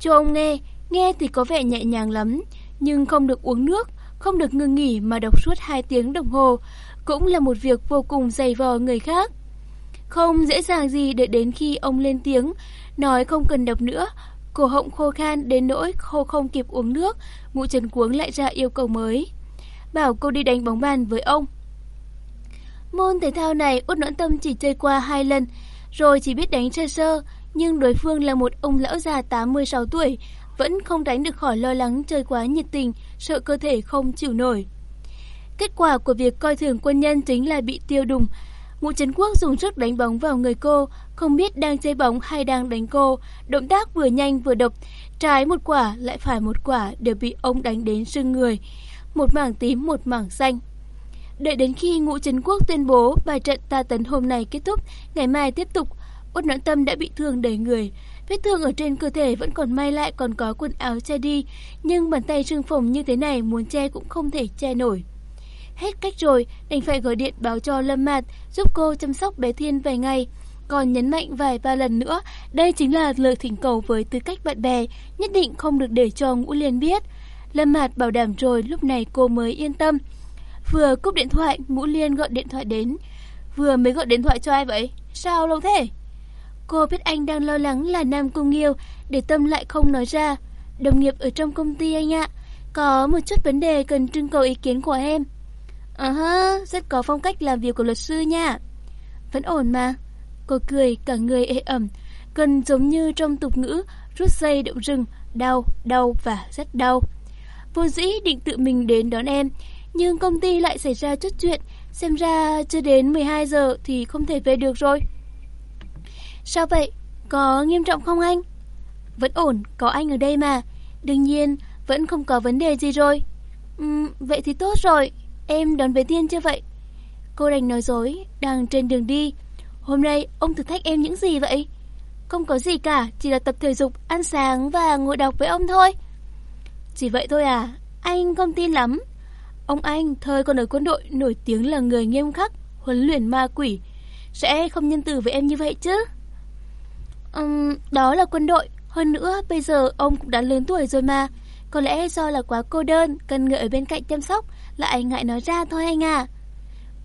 Cho ông nghe, nghe thì có vẻ nhẹ nhàng lắm, nhưng không được uống nước, không được ngừng nghỉ mà đọc suốt 2 tiếng đồng hồ, cũng là một việc vô cùng dày vò người khác. Không dễ dàng gì để đến khi ông lên tiếng, nói không cần đọc nữa, cổ họng khô khan đến nỗi khô không kịp uống nước, ngụ trần cuống lại ra yêu cầu mới. Bảo cô đi đánh bóng bàn với ông. Môn thể thao này út noãn tâm chỉ chơi qua hai lần, rồi chỉ biết đánh sơ sơ, nhưng đối phương là một ông lão già 86 tuổi, vẫn không đánh được khỏi lo lắng chơi quá nhiệt tình, sợ cơ thể không chịu nổi. Kết quả của việc coi thường quân nhân chính là bị tiêu đùng. Ngô Trấn Quốc dùng sức đánh bóng vào người cô, không biết đang chơi bóng hay đang đánh cô. Động tác vừa nhanh vừa độc, trái một quả lại phải một quả đều bị ông đánh đến sưng người. Một mảng tím, một mảng xanh. Đợi đến khi Ngũ Trấn Quốc tuyên bố bài trận ta tấn hôm nay kết thúc, ngày mai tiếp tục, Út Noãn Tâm đã bị thương đầy người. Vết thương ở trên cơ thể vẫn còn may lại còn có quần áo che đi, nhưng bàn tay trương phồng như thế này muốn che cũng không thể che nổi. Hết cách rồi, đành phải gọi điện báo cho Lâm Mạt giúp cô chăm sóc bé Thiên vài ngày. Còn nhấn mạnh vài ba lần nữa, đây chính là lời thỉnh cầu với tư cách bạn bè, nhất định không được để cho Ngũ Liên biết. Lâm Mạt bảo đảm rồi, lúc này cô mới yên tâm. Vừa cúp điện thoại, Ngũ Liên gọi điện thoại đến. Vừa mới gọi điện thoại cho ai vậy? Sao lâu thế? Cô biết anh đang lo lắng là Nam Cung Nghiêu, để tâm lại không nói ra. Đồng nghiệp ở trong công ty anh ạ, có một chút vấn đề cần trưng cầu ý kiến của em. Ờ à ha, rất có phong cách làm việc của luật sư nha. Vẫn ổn mà. Cô cười cả người ê ẩm, gần giống như trong tục ngữ rút dây đậu rừng, đau, đau và rất đau. Vô dĩ định tự mình đến đón em, nhưng công ty lại xảy ra chút chuyện, xem ra chưa đến 12 giờ thì không thể về được rồi. Sao vậy? Có nghiêm trọng không anh? Vẫn ổn, có anh ở đây mà. Đương nhiên, vẫn không có vấn đề gì rồi. Ừ, vậy thì tốt rồi, em đón về tiên chưa vậy? Cô đành nói dối, đang trên đường đi. Hôm nay ông thử thách em những gì vậy? Không có gì cả, chỉ là tập thể dục, ăn sáng và ngồi đọc với ông thôi. Chỉ vậy thôi à? Anh không tin lắm. Ông anh thời còn ở quân đội nổi tiếng là người nghiêm khắc, huấn luyện ma quỷ. Sẽ không nhân từ với em như vậy chứ? Uhm, đó là quân đội, hơn nữa bây giờ ông cũng đã lớn tuổi rồi mà. Có lẽ do là quá cô đơn, cần người ở bên cạnh chăm sóc, lại ngại nói ra thôi anh à.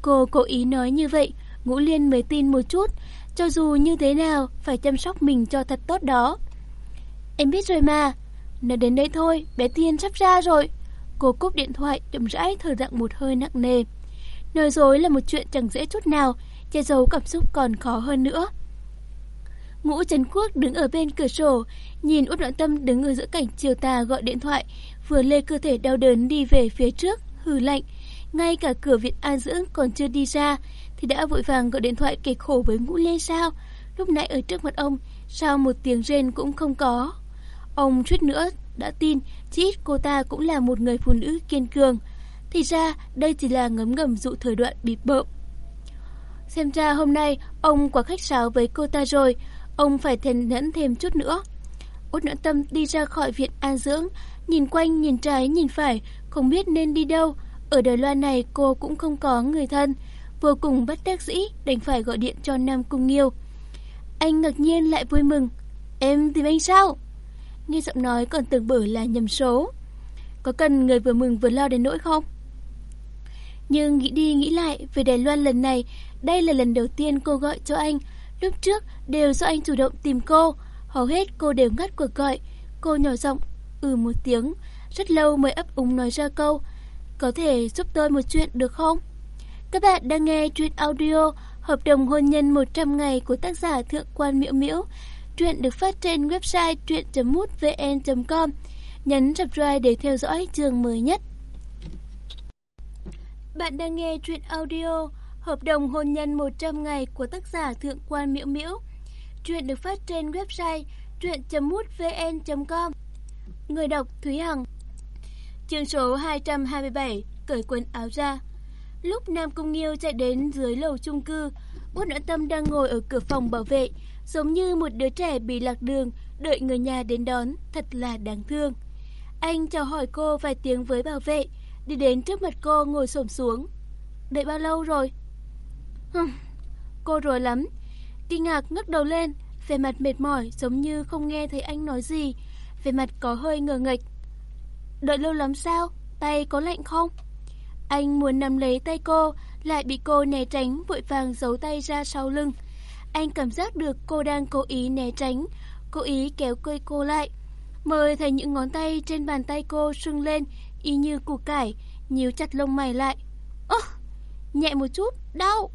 Cô cố ý nói như vậy, Ngũ Liên mới tin một chút, cho dù như thế nào, phải chăm sóc mình cho thật tốt đó. Em biết rồi mà, nói đến đây thôi, bé Tiên sắp ra rồi. Cô cúp điện thoại, chậm rãi thở dặng một hơi nặng nề. Nói dối là một chuyện chẳng dễ chút nào, che giấu cảm xúc còn khó hơn nữa. Ngũ Trấn Quốc đứng ở bên cửa sổ, nhìn Út đoạn Tâm đứng ở giữa cảnh chiều tà gọi điện thoại, vừa lê cơ thể đau đớn đi về phía trước, hừ lạnh. Ngay cả cửa viện an dưỡng còn chưa đi ra, thì đã vội vàng gọi điện thoại kể khổ với Ngũ Lê sao? Lúc nãy ở trước mặt ông, sao một tiếng rên cũng không có? Ông suýt nữa đã tin, chỉ ít cô ta cũng là một người phụ nữ kiên cường. Thì ra, đây chỉ là ngấm ngầm dụ thời đoạn bịp bợm. Xem ra hôm nay, ông quá khách sáo với cô ta rồi, Ông phải thèn nhẫn thêm chút nữa. Út nhẫn tâm đi ra khỏi viện an dưỡng, nhìn quanh, nhìn trái, nhìn phải, không biết nên đi đâu. Ở Đài Loan này cô cũng không có người thân, vô cùng bất đắc dĩ, đành phải gọi điện cho Nam Cung Nghiêu. Anh ngạc nhiên lại vui mừng. Em tìm anh sao? Nghe giọng nói còn tưởng bở là nhầm số. Có cần người vừa mừng vừa lo đến nỗi không? Nhưng nghĩ đi nghĩ lại, về Đài Loan lần này, đây là lần đầu tiên cô gọi cho anh, Lúc trước đều do anh chủ động tìm cô, hầu hết cô đều ngắt cuộc gọi. Cô nhỏ giọng, ừ một tiếng, rất lâu mới ấp úng nói ra câu, có thể giúp tôi một chuyện được không? Các bạn đang nghe truyện audio Hợp đồng hôn nhân 100 ngày của tác giả Thượng quan Miễu Miễu. Truyện được phát trên website truyện.mútvn.com. nhấn subscribe để theo dõi chương mới nhất. Bạn đang nghe truyện audio Hợp đồng hôn nhân 100 ngày của tác giả Thượng quan Miễu Miễu. Truyện được phát trên website truyện.mútvn.com Người đọc Thúy Hằng Chương số 227 Cởi quần áo ra. Lúc Nam Cung Nghiêu chạy đến dưới lầu chung cư Út Noãn Tâm đang ngồi ở cửa phòng bảo vệ Giống như một đứa trẻ bị lạc đường Đợi người nhà đến đón Thật là đáng thương. Anh chào hỏi cô vài tiếng với bảo vệ Đi đến trước mặt cô ngồi xổm xuống. Đợi bao lâu rồi? Hừm, Cô rồi lắm. Kinh ngạc ngước đầu lên Về mặt mệt mỏi giống như không nghe thấy anh nói gì Về mặt có hơi ngờ nghệch Đợi lâu lắm sao? Tay có lạnh không? Anh muốn nắm lấy tay cô Lại bị cô né tránh vội vàng giấu tay ra sau lưng. Anh cảm giác được cô đang cố ý né tránh Cố ý kéo cây cô lại. Mời thấy những ngón tay trên bàn tay cô sưng lên Y như củ cải Nhíu chặt lông mày lại. Ơ nhẹ một chút, đau.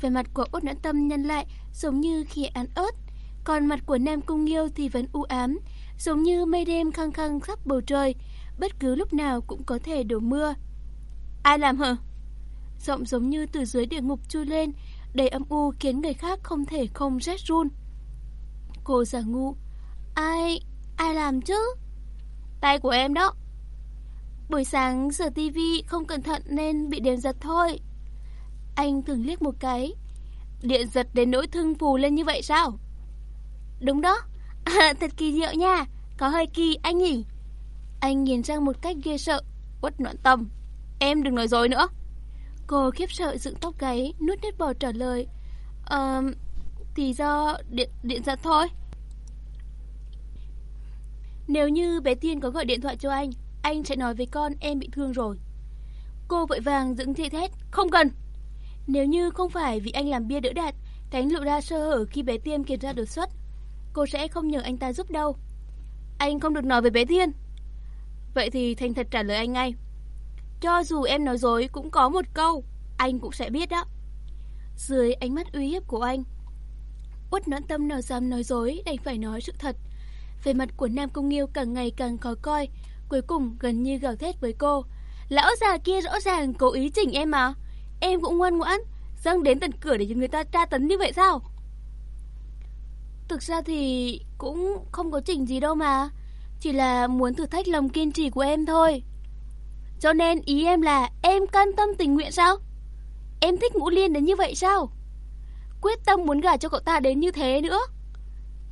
Về mặt của út nhãn tâm nhân lại Giống như khi ăn ớt. Còn mặt của Nam Cung Nghiêu thì vẫn u ám Giống như mây đêm khăng khăng khắp bầu trời. Bất cứ lúc nào cũng có thể đổ mưa. Ai làm hả? Giọng giống như từ dưới địa ngục chui lên Đầy âm u khiến người khác không thể không rét run. Cô giả ngu Ai, ai làm chứ? Tay của em đó. Buổi sáng giờ tivi không cẩn thận nên bị điện giật thôi. Anh thường liếc một cái Điện giật đến nỗi thương phù lên như vậy sao? Đúng đó. À, Thật kỳ diệu nha. Có hơi kỳ anh nhỉ. Anh nhìn sang một cách ghê sợ Uất noạn tâm. Em đừng nói dối nữa. Cô khiếp sợ dựng tóc gáy Nuốt nước bò trả lời. Ờ Thì do điện, điện giật thôi. Nếu như bé Tiên có gọi điện thoại cho anh Anh sẽ nói với con em bị thương rồi. Cô vội vàng dựng thê thét Không cần. Nếu như không phải vì anh làm bia đỡ đạt cánh lộ ra sơ hở khi bé Tiên kiểm tra đột xuất Cô sẽ không nhờ anh ta giúp đâu. Anh không được nói với bé Tiên. Vậy thì thành thật trả lời anh ngay. Cho dù em nói dối, cũng có một câu, Anh cũng sẽ biết đó. Dưới ánh mắt uy hiếp của anh, Uất noãn tâm nào dám nói dối, Đành phải nói sự thật. Về mặt của Nam Công Nghiêu càng ngày càng khó coi, Cuối cùng gần như gào thét với cô. Lão già kia rõ ràng cố ý chỉnh em mà. Em cũng ngoan ngoãn, Dâng đến tận cửa để cho người ta tra tấn như vậy sao? Thực ra thì cũng không có chỉnh gì đâu mà. Chỉ là muốn thử thách lòng kiên trì của em thôi. Cho nên ý em là em can tâm tình nguyện sao? Em thích ngũ liên đến như vậy sao? Quyết tâm muốn gả cho cậu ta đến như thế nữa.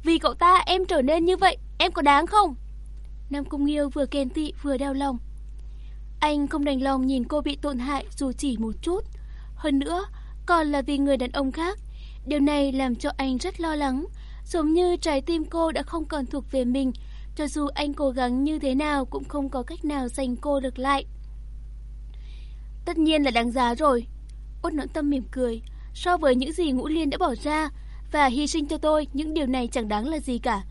Vì cậu ta em trở nên như vậy, Em có đáng không? Nam Cung Nghiêu vừa kèn tị, vừa đau lòng. Anh không đành lòng nhìn cô bị tổn hại dù chỉ một chút. Hơn nữa, còn là vì người đàn ông khác. Điều này làm cho anh rất lo lắng. Giống như trái tim cô đã không còn thuộc về mình cho dù anh cố gắng như thế nào Cũng không có cách nào giành cô được lại. Tất nhiên là đáng giá rồi. Út nỗi tâm mỉm cười. So với những gì Ngũ Liên đã bỏ ra Và hy sinh cho tôi, Những điều này chẳng đáng là gì cả.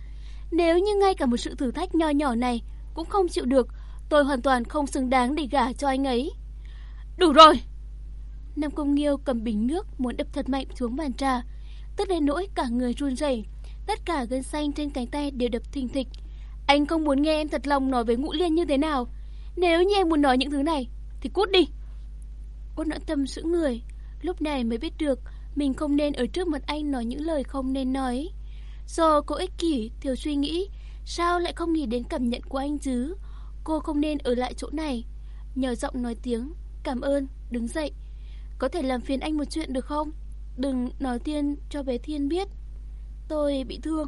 Nếu như ngay cả một sự thử thách nho nhỏ này Cũng không chịu được, Tôi hoàn toàn không xứng đáng để gả cho anh ấy. Đủ rồi! Nam Công Nghiêu cầm bình nước Muốn đập thật mạnh xuống bàn trà. Tức đến nỗi cả người run rẩy, Tất cả gân xanh trên cánh tay đều đập thình thịch. Anh không muốn nghe em thật lòng nói với Ngũ Liên như thế nào. Nếu như em muốn nói những thứ này Thì cút đi. Ôn nỗi tâm giữ người. Lúc này mới biết được Mình không nên ở trước mặt anh nói những lời không nên nói. Do cô ích kỷ Thiếu suy nghĩ Sao lại không nghĩ đến cảm nhận của anh chứ? Cô không nên ở lại chỗ này. Nhờ giọng nói tiếng Cảm ơn, đứng dậy. Có thể làm phiền anh một chuyện được không? Đừng nói tiên cho bé Thiên biết. Tôi bị thương.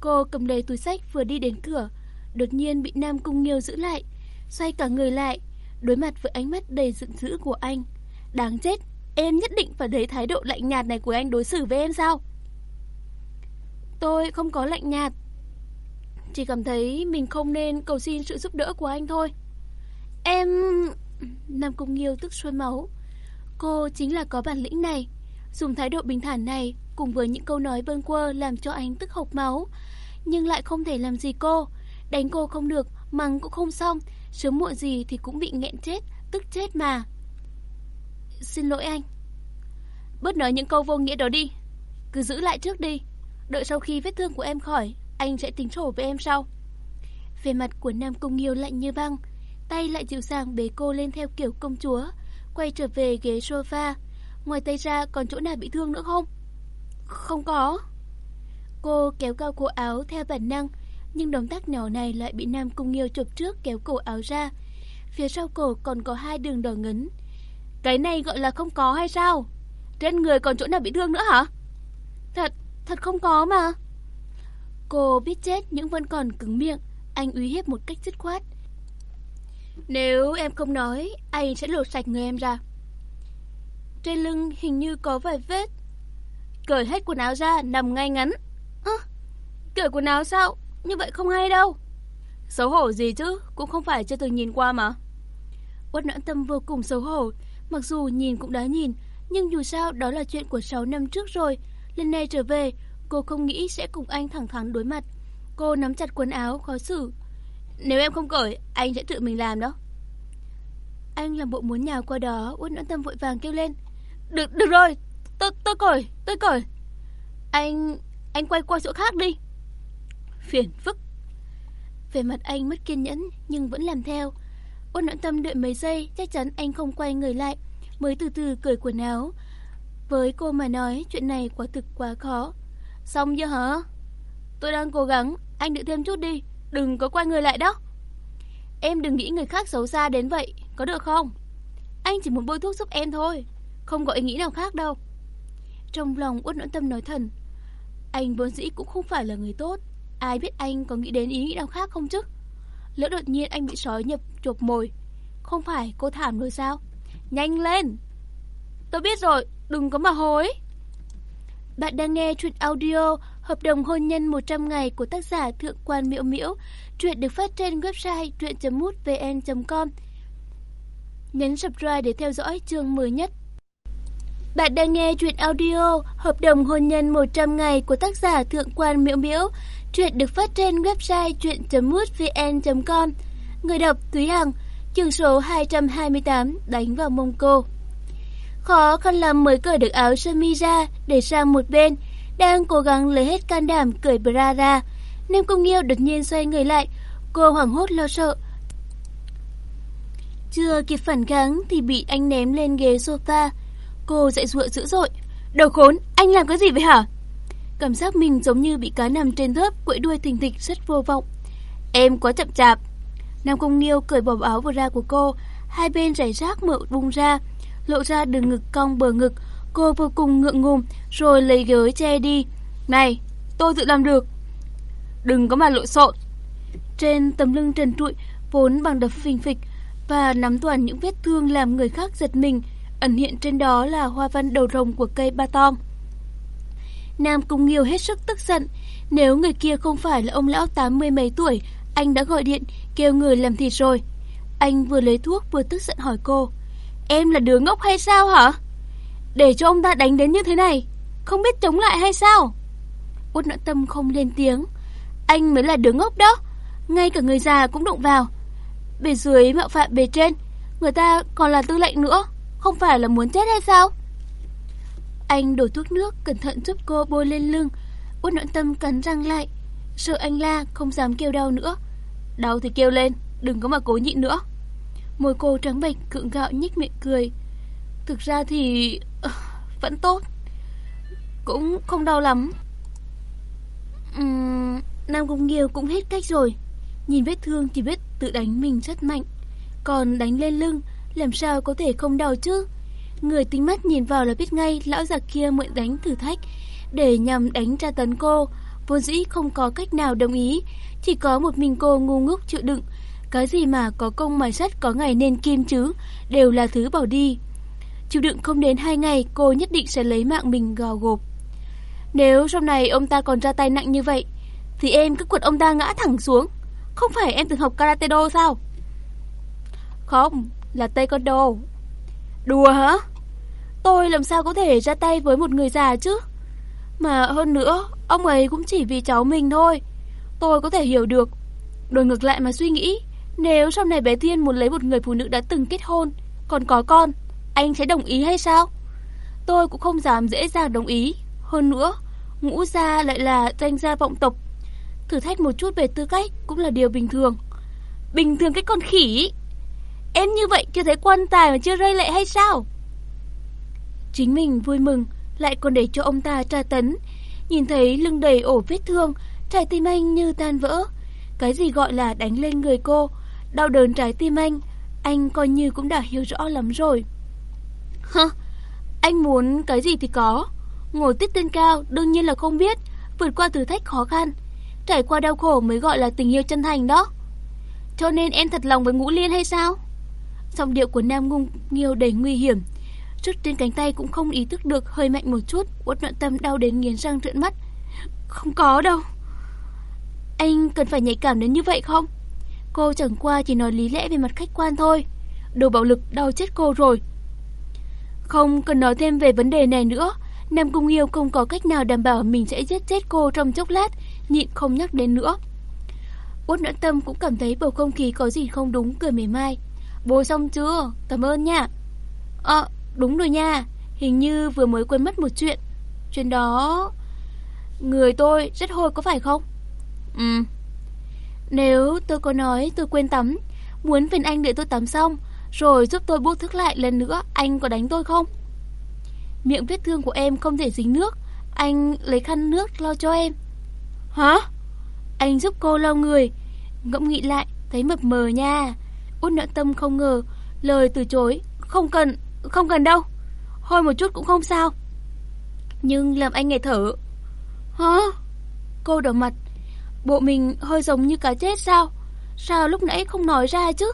Cô cầm đầy túi sách vừa đi đến cửa, Đột nhiên bị Nam Cung Nghiêu giữ lại, Xoay cả người lại, Đối mặt với ánh mắt đầy giận dữ của anh. Đáng chết, Em nhất định phải thấy thái độ lạnh nhạt này của anh đối xử với em sao? Tôi không có lạnh nhạt, Chỉ cảm thấy mình không nên cầu xin sự giúp đỡ của anh thôi. Em... Nam Cung Nghiêu tức xuôi máu. Cô chính là có bản lĩnh này, Dùng thái độ bình thản này Cùng với những câu nói bâng quơ làm cho anh tức hộc máu. Nhưng lại không thể làm gì cô. Đánh cô không được Mắng cũng không xong. Sớm muộn gì thì cũng bị nghẹn chết Tức chết mà. Xin lỗi anh. Bớt nói những câu vô nghĩa đó đi. Cứ giữ lại trước đi. Đợi sau khi vết thương của em khỏi Anh sẽ tính sổ với em sau. Về mặt của Nam Cung Nghiêu lạnh như băng, tay lại dịu dàng bế cô lên theo kiểu công chúa, quay trở về ghế sofa. Ngoài tay ra còn chỗ nào bị thương nữa không? Không có. Cô kéo cao cổ áo theo bản năng, nhưng động tác nhỏ này lại bị Nam Cung Nghiêu chụp trước kéo cổ áo ra. Phía sau cổ còn có hai đường đỏ ngấn. Cái này gọi là không có hay sao? Trên người còn chỗ nào bị thương nữa hả? Thật, thật không có mà. Cô biết chết nhưng vẫn còn cứng miệng, anh uy hiếp một cách dứt khoát. Nếu em không nói, anh sẽ lột sạch người em ra. Trên lưng hình như có vài vết. Cởi hết quần áo ra, nằm ngay ngắn. Ơ, cởi quần áo sao? Như vậy không hay đâu. Xấu hổ gì chứ, cũng không phải chưa từng nhìn qua mà. Uất noãn tâm vô cùng xấu hổ, mặc dù nhìn cũng đã nhìn, nhưng dù sao đó là chuyện của 6 năm trước rồi. Lần này trở về, cô không nghĩ sẽ cùng anh thẳng thắn đối mặt. Cô nắm chặt quần áo, khó xử. Nếu em không cởi, anh sẽ tự mình làm đó. Anh làm bộ muốn nhào qua đó, Uất noãn tâm vội vàng kêu lên. Được, được rồi, tôi, tôi cởi, tôi cởi. Anh, anh quay qua chỗ khác đi. Phiền phức. Về mặt anh mất kiên nhẫn nhưng vẫn làm theo. Ôn noãn tâm đợi mấy giây, chắc chắn anh không quay người lại, mới từ từ cởi quần áo. Với cô mà nói, chuyện này quả thực quá khó. Xong chưa hả? Tôi đang cố gắng, anh đợi thêm chút đi, đừng có quay người lại đó. Em đừng nghĩ người khác xấu xa đến vậy, có được không? Anh chỉ muốn bôi thuốc giúp em thôi, không có ý nghĩ nào khác đâu. Trong lòng uất nỗi tâm nói thần, anh vốn dĩ cũng không phải là người tốt, ai biết anh có nghĩ đến ý nghĩ nào khác không chứ? Lỡ đột nhiên anh bị sói nhập chộp mồi Không phải cô thảm rồi sao? Nhanh lên! Tôi biết rồi đừng có mà hối. Bạn đang nghe chuyện audio Hợp đồng hôn nhân 100 ngày của tác giả Thượng quan Miễu Miễu. Chuyện được phát trên website truyện.mútvn.com Nhấn subscribe để theo dõi chương mới nhất bạn đang nghe chuyện audio Hợp đồng hôn nhân 100 ngày của tác giả Thượng quan Miễu Miễu. Chuyện được phát trên website truyện.mútvn.com Người đọc Thúy Hằng, Chương số 228 Đánh vào mông cô. Khó khăn lắm mới cởi được áo sơ mi ra Để sang một bên. Đang cố gắng lấy hết can đảm cởi bra ra, Nam Công Nghiêu đột nhiên xoay người lại. Cô hoảng hốt lo sợ. Chưa kịp phản kháng Thì bị anh ném lên ghế sofa. Cô dậy dụa dữ dội. Đầu khốn, anh làm cái gì vậy hả? Cảm giác mình giống như bị cá nằm trên thớp Quẫy đuôi thình thịch rất vô vọng. Em quá chậm chạp. Nam Công Nghiêu cởi bỏ áo vừa ra của cô Hai bên rải rác mở bung ra Lộ ra đường ngực cong bờ ngực. Cô vô cùng ngượng ngùng Rồi lấy gối che đi. Này tôi tự làm được. Đừng có mà lộn xộn. Trên tấm lưng trần trụi Vốn bằng đập phình phịch Và nắm toàn những vết thương làm người khác giật mình Ẩn hiện trên đó là hoa văn đầu rồng của cây ba tong Nam Cung Nghiêu hết sức tức giận. Nếu người kia không phải là ông lão tám mươi mấy tuổi, anh đã gọi điện kêu người làm thịt rồi. Anh vừa lấy thuốc vừa tức giận hỏi cô. Em là đứa ngốc hay sao hả? Để cho ông ta đánh đến như thế này, không biết chống lại hay sao? Út nỗi tâm không lên tiếng. Anh mới là đứa ngốc đó. Ngay cả người già cũng đụng vào. Bề dưới mạo phạm bề trên, người ta còn là tư lệnh nữa. Không phải là muốn chết hay sao? Anh đổ thuốc nước cẩn thận giúp cô bôi lên lưng. Út nỗi tâm cắn răng lại. Sợ anh la không dám kêu đau nữa. Đau thì kêu lên, đừng có mà cố nhịn nữa. Môi cô trắng bệch cượng gạo nhích miệng cười. Thực ra thì... Ờ, vẫn tốt. Cũng không đau lắm. Uhm, Nam Công Nghiêu cũng hết cách rồi. Nhìn vết thương thì biết tự đánh mình rất mạnh. Còn đánh lên lưng, làm sao có thể không đau chứ? Người tính mắt nhìn vào là biết ngay lão già kia mượn đánh thử thách để nhằm đánh tra tấn cô. Vốn dĩ không có cách nào đồng ý, chỉ có một mình cô ngu ngốc chịu đựng. Cái gì mà có công mài sắt có ngày nên kim chứ, đều là thứ bỏ đi. Chịu đựng không đến hai ngày, cô nhất định sẽ lấy mạng mình gò gộp. Nếu sau này ông ta còn ra tay nặng như vậy, thì em cứ quật ông ta ngã thẳng xuống. Không phải em từng học karate do sao? Không, là taekwondo. Đùa hả? Tôi làm sao có thể ra tay với một người già chứ? Mà hơn nữa, ông ấy cũng chỉ vì cháu mình thôi. Tôi có thể hiểu được. Đổi ngược lại mà suy nghĩ, nếu sau này bé Thiên muốn lấy một người phụ nữ đã từng kết hôn, còn có con, anh sẽ đồng ý hay sao? Tôi cũng không dám dễ dàng đồng ý. Hơn nữa, ngũ gia lại là danh gia vọng tộc. Thử thách một chút về tư cách cũng là điều bình thường. Bình thường cái con khỉ. Em như vậy chưa thấy quan tài mà chưa rơi lệ hay sao? Chính mình vui mừng, lại còn để cho ông ta tra tấn. Nhìn thấy lưng đầy ổ vết thương, trái tim anh như tan vỡ. Cái gì gọi là đánh lên người cô, đau đớn trái tim anh, anh coi như cũng đã hiểu rõ lắm rồi. Hơ, anh muốn cái gì thì có. Ngồi tít tên cao đương nhiên là không biết, vượt qua thử thách khó khăn. Trải qua đau khổ mới gọi là tình yêu chân thành đó. Cho nên em thật lòng với Ngũ Liên hay sao? Giọng điệu của Nam Ngung Nghiêu đầy nguy hiểm. chút trên cánh tay cũng không ý thức được hơi mạnh một chút, uất nội tâm đau đến nghiến răng trợn mắt. Không có đâu. Anh cần phải nhạy cảm đến như vậy không? Cô chẳng qua chỉ nói lý lẽ về mặt khách quan thôi. Đồ bạo lực đau chết cô rồi. Không cần nói thêm về vấn đề này nữa. Nam Cung Yêu không có cách nào đảm bảo mình sẽ giết chết cô trong chốc lát, nhịn không nhắc đến nữa. Út Noãn Tâm cũng cảm thấy bầu không khí có gì không đúng, cười mỉa mai. Bôi xong chưa? Cảm ơn nha. Ờ, đúng rồi nha. Hình như vừa mới quên mất một chuyện. Chuyện đó... Người tôi rất hôi có phải không? Ừ. Nếu tôi có nói tôi quên tắm, muốn phiền anh để tôi tắm xong, rồi giúp tôi buông thức lại lần nữa, anh có đánh tôi không? Miệng vết thương của em không thể dính nước, anh lấy khăn nước lau cho em. Hả? Anh giúp cô lau người. Ngẫm nghĩ lại, thấy mập mờ nha. Út nợ tâm không ngờ, lời từ chối. Không cần, không cần đâu. Hôi một chút cũng không sao. Nhưng làm anh nghẹt thở. Hả? Cô đỏ mặt. Bộ mình hơi giống như cá chết sao? Sao lúc nãy không nói ra chứ?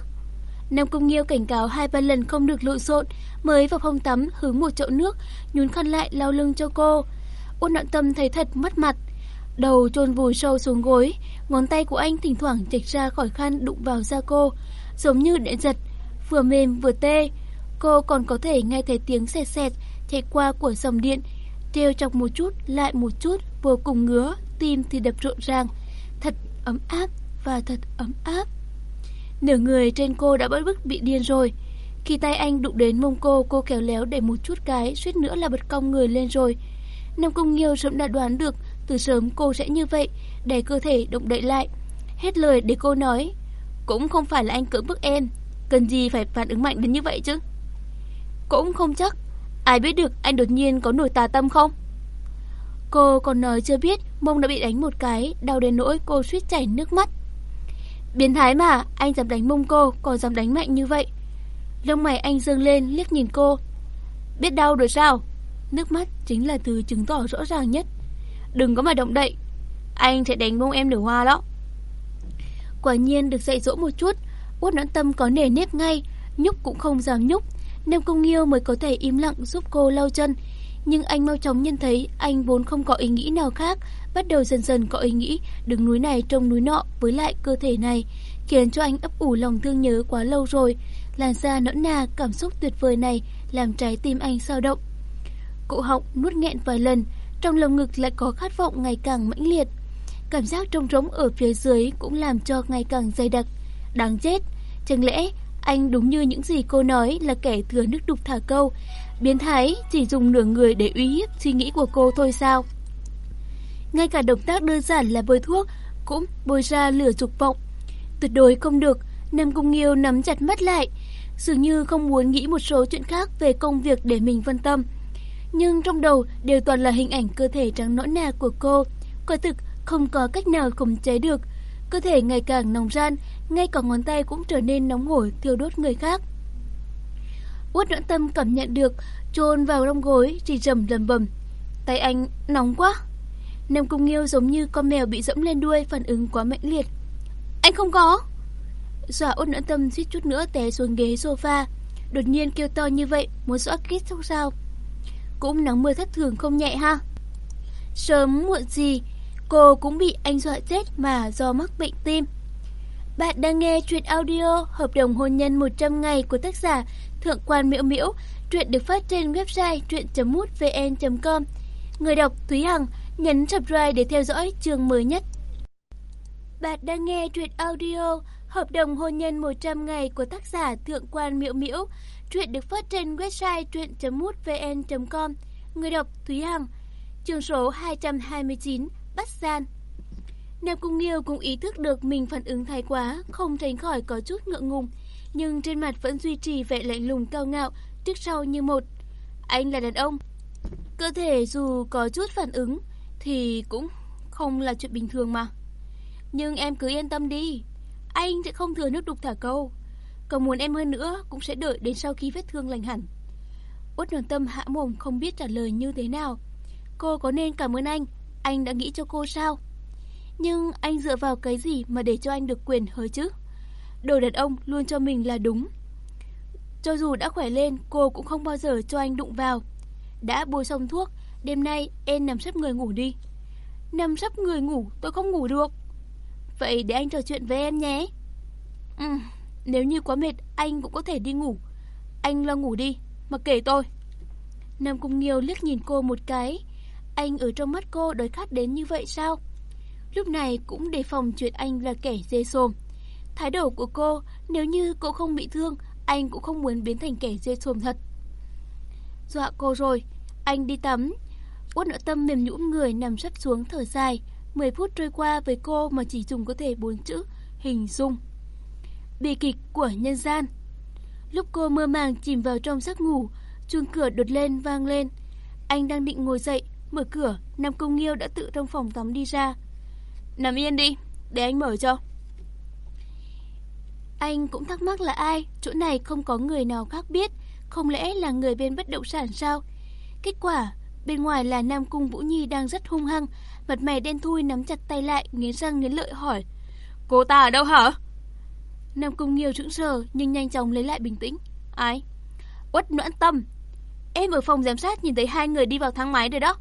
Nam Công Nghiêu cảnh cáo hai ba lần không được lộn xộn, mới vào phòng tắm hướng một chậu nước, nhún khăn lại lau lưng cho cô. Ôn Nặng Tâm thấy thật mất mặt, đầu chôn vùi sâu xuống gối, ngón tay của anh thỉnh thoảng chệch ra khỏi khăn đụng vào da cô, giống như điện giật, vừa mềm vừa tê. Cô còn có thể nghe thấy tiếng sẹt sẹt chạy qua của dòng điện, treo chọc một chút lại một chút, vô cùng ngứa, tim thì đập rộn ràng, thật ấm áp và thật ấm áp. Nửa người trên cô đã bất bức bị điên rồi. Khi tay anh đụng đến mông cô, cô kéo léo để một chút cái, suýt nữa là bật cong người lên rồi. Nam Cung Nghiêu sớm đã đoán được từ sớm cô sẽ như vậy, để cơ thể động đậy lại. Hết lời để cô nói, cũng không phải là anh cưỡng bức em, cần gì phải phản ứng mạnh đến như vậy chứ. Cũng không chắc, ai biết được anh đột nhiên có nổi tà tâm không? Cô còn nói chưa biết mông đã bị đánh một cái, đau đến nỗi cô suýt chảy nước mắt. Biến thái mà, anh dám đánh mông cô, còn dám đánh mạnh như vậy. Lông mày anh dương lên, liếc nhìn cô. Biết đau rồi sao? Nước mắt chính là thứ chứng tỏ rõ ràng nhất. Đừng có mà động đậy, anh sẽ đánh mông em nở hoa đó. Quả nhiên được dạy dỗ một chút, út noãn tâm có nề nếp ngay, nhúc cũng không dám nhúc. Nam Công Nghiêu mới có thể im lặng giúp cô lau chân, nhưng anh mau chóng nhận thấy anh vốn không có ý nghĩ nào khác, bắt đầu dần dần có ý nghĩ đứng núi này trông núi nọ với lại cơ thể này, khiến cho anh ấp ủ lòng thương nhớ quá lâu rồi. Làn da nõn nà, cảm xúc tuyệt vời này làm trái tim anh sao động. Cụ họng nuốt nghẹn vài lần, trong lồng ngực lại có khát vọng ngày càng mãnh liệt. Cảm giác trống rỗng ở phía dưới cũng làm cho ngày càng dày đặc. Đáng chết, chẳng lẽ anh đúng như những gì cô nói là kẻ thừa nước đục thả câu, biến thái chỉ dùng nửa người để uy hiếp suy nghĩ của cô thôi sao? Ngay cả động tác đơn giản là bôi thuốc cũng bôi ra lửa dục vọng. Tuyệt đối không được, Nam Cung Nghiêu nắm chặt mắt lại, dường như không muốn nghĩ một số chuyện khác về công việc để mình phân tâm. Nhưng trong đầu đều toàn là hình ảnh cơ thể trắng nõn nà của cô, quả thực không có cách nào khống chế được. Cơ thể ngày càng nóng ran, ngay cả ngón tay cũng trở nên nóng hổi thiêu đốt người khác. Uất Noãn Tâm cảm nhận được, chôn vào trong gối, chỉ trầm lầm bầm. Tay anh nóng quá. Nam Cung Nghiêu giống như con mèo bị dẫm lên đuôi, phản ứng quá mãnh liệt. Anh không có. Dọa Uất Noãn Tâm suýt chút nữa té xuống ghế sofa, đột nhiên kêu to như vậy, muốn dọa kít sao sao? Cũng nắng mưa thất thường không nhẹ ha. Sớm muộn gì, cô cũng bị anh dọa chết mà do mắc bệnh tim. Bạn đang nghe truyện audio Hợp đồng hôn nhân 100 ngày của tác giả Thượng quan Miễu Miễu. Truyện được phát trên website truyện.mútvn.com. Người đọc Thúy Hằng, nhấn subscribe để theo dõi chương mới nhất. Bạn đang nghe truyện audio Hợp đồng hôn nhân 100 ngày của tác giả Thượng quan Miễu Miễu. Truyện được phát trên website truyện.mútvn.com. Người đọc Thúy Hằng. Chương số 229 Bắt Gian Nam Cung Nghiêu cũng ý thức được mình phản ứng thái quá, không tránh khỏi có chút ngượng ngùng, nhưng trên mặt vẫn duy trì vẻ lạnh lùng cao ngạo, trước sau như một. Anh là đàn ông. Cơ thể dù có chút phản ứng thì cũng không là chuyện bình thường mà. Nhưng em cứ yên tâm đi, anh sẽ không thừa nước đục thả câu. Còn muốn em hơn nữa cũng sẽ đợi đến sau khi vết thương lành hẳn. Út Đoàn Tâm hạ mồm không biết trả lời như thế nào. Cô có nên cảm ơn anh, anh đã nghĩ cho cô sao? Nhưng anh dựa vào cái gì mà để cho anh được quyền hơi chứ? Đồ đàn ông luôn cho mình là đúng. Cho dù đã khỏe lên, cô cũng không bao giờ cho anh đụng vào. Đã bôi xong thuốc, đêm nay em nằm sắp người ngủ đi. Nằm sắp người ngủ, tôi không ngủ được. Vậy để anh trò chuyện với em nhé. Ừ, nếu như quá mệt, anh cũng có thể đi ngủ. Anh lo ngủ đi, mà kể tôi. Nam Cung Nghiêu liếc nhìn cô một cái. Anh ở trong mắt cô đối khát đến như vậy sao? Lúc này cũng đề phòng chuyện anh là kẻ dê xồm. Thái độ của cô, nếu như cô không bị thương, anh cũng không muốn biến thành kẻ dê xồm thật. Dọa cô rồi, anh đi tắm. Uất nội tâm mềm nhũn người nằm sắp xuống thở dài. 10 phút trôi qua với cô mà chỉ dùng có thể bốn chữ, hình dung. Bi kịch của nhân gian. Lúc cô mơ màng chìm vào trong giấc ngủ, chuông cửa đột lên vang lên. Anh đang định ngồi dậy, mở cửa, Nam Công Nghiêu đã tự trong phòng tắm đi ra. Nằm yên đi, để anh mở cho. Anh cũng thắc mắc là ai, chỗ này không có người nào khác biết, không lẽ là người bên bất động sản sao? Kết quả, bên ngoài là Nam Cung Vũ Nhi đang rất hung hăng, mặt mày đen thui nắm chặt tay lại, nghiến răng nghiến lợi hỏi. Cô ta ở đâu hả? Nam Cung Nghiêu sững sờ nhưng nhanh chóng lấy lại bình tĩnh. Ai? Uất noãn tâm. Em ở phòng giám sát nhìn thấy hai người đi vào thang máy rồi đó.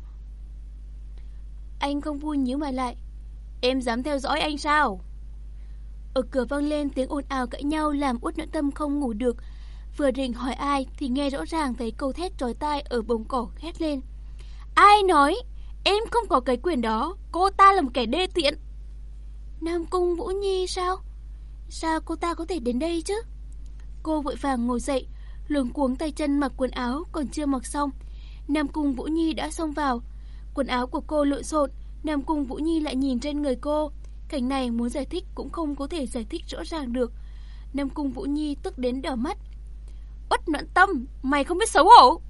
Anh không vui nhíu mày lại. Em dám theo dõi anh sao? Ở cửa vang lên tiếng ồn ào cãi nhau làm út nhẫn tâm không ngủ được. Vừa định hỏi ai thì nghe rõ ràng thấy câu thét trói tai ở bồng cổ hét lên. Ai nói? Em không có cái quyền đó. Cô ta là một kẻ đê tiện. Nam Cung Vũ Nhi sao? Sao cô ta có thể đến đây chứ? Cô vội vàng ngồi dậy, luống cuống tay chân mặc quần áo còn chưa mặc xong. Nam Cung Vũ Nhi đã xông vào. Quần áo của cô lộn xộn, Nam Cung Vũ Nhi lại nhìn trên người cô. Cảnh này muốn giải thích cũng không có thể giải thích rõ ràng được. Nam Cung Vũ Nhi tức đến đỏ mắt. Uất noạn tâm, mày không biết xấu hổ.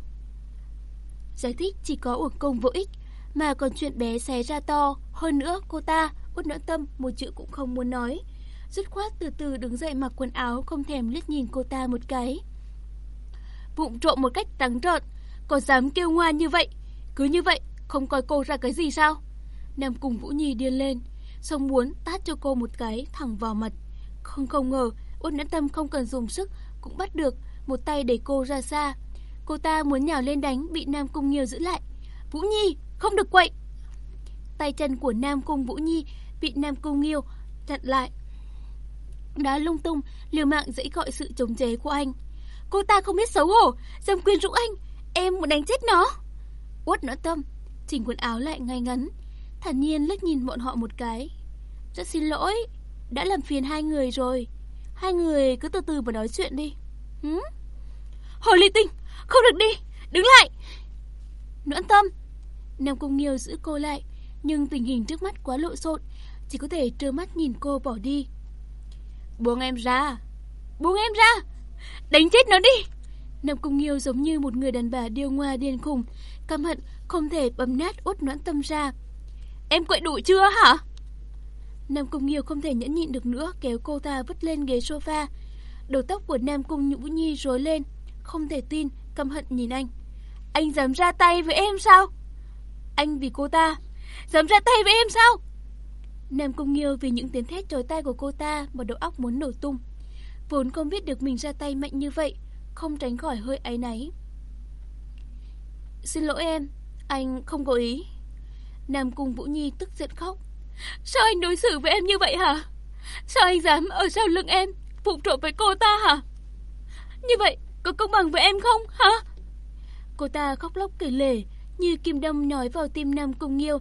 Giải thích chỉ có uổng công vô ích, mà còn chuyện bé xé ra to. Hơn nữa, cô ta, Uất noạn tâm, một chữ cũng không muốn nói. Dứt khoát từ từ đứng dậy mặc quần áo, không thèm liếc nhìn cô ta một cái. Bụng trộm một cách trắng trợn, còn dám kêu ngoan như vậy. Cứ như vậy, không coi cô ra cái gì sao? Nam cung Vũ Nhi điên lên, xong muốn tát cho cô một cái thẳng vào mặt. Không không ngờ, Út Nhẫn Tâm không cần dùng sức cũng bắt được, một tay đẩy cô ra xa. Cô ta muốn nhào lên đánh bị Nam Cung Nghiêu giữ lại. Vũ Nhi, không được quậy. Tay chân của Nam Cung Vũ Nhi bị Nam Cung Nghiêu chặn lại. Đá lung tung, liều mạng dãy gọi sự chống chế của anh. Cô ta không biết xấu hổ, dám quyến rũ anh, em muốn đánh chết nó. Út Nhẫn Tâm, chỉnh quần áo lại ngay ngắn, thản nhiên lướt nhìn bọn họ một cái. Rất xin lỗi, đã làm phiền hai người rồi. Hai người cứ từ từ mà nói chuyện đi. Hứ? Hồ ly tinh, không được đi, đứng lại. Noãn tâm. Nam Cung Nghiêu giữ cô lại, nhưng tình hình trước mắt quá lộn xộn, chỉ có thể trơ mắt nhìn cô bỏ đi. Buông em ra, buông em ra, đánh chết nó đi. Nam Cung Nghiêu giống như một người đàn bà điêu ngoa điên khùng, căm hận không thể bấm nát út noãn tâm ra. Em quậy đủ chưa hả? Nam Cung Nghiêu không thể nhẫn nhịn được nữa, kéo cô ta vứt lên ghế sofa. Đầu tóc của Nam Cung Nhũ Nhi rối lên, không thể tin, căm hận nhìn anh. Anh dám ra tay với em sao? Anh vì cô ta, dám ra tay với em sao? Nam Cung Nghiêu vì những tiếng thét chói tai của cô ta mà đầu óc muốn nổ tung. Vốn không biết được mình ra tay mạnh như vậy, không tránh khỏi hơi áy náy. Xin lỗi em, anh không có ý. Nam Cung Vũ Nhi tức giận khóc. Sao anh đối xử với em như vậy hả? Sao anh dám ở sau lưng em, phụ trộm với cô ta hả? Như vậy, có công bằng với em không, hả? Cô ta khóc lóc kể lể, như kim đâm nói vào tim Nam Cung Nghiêu.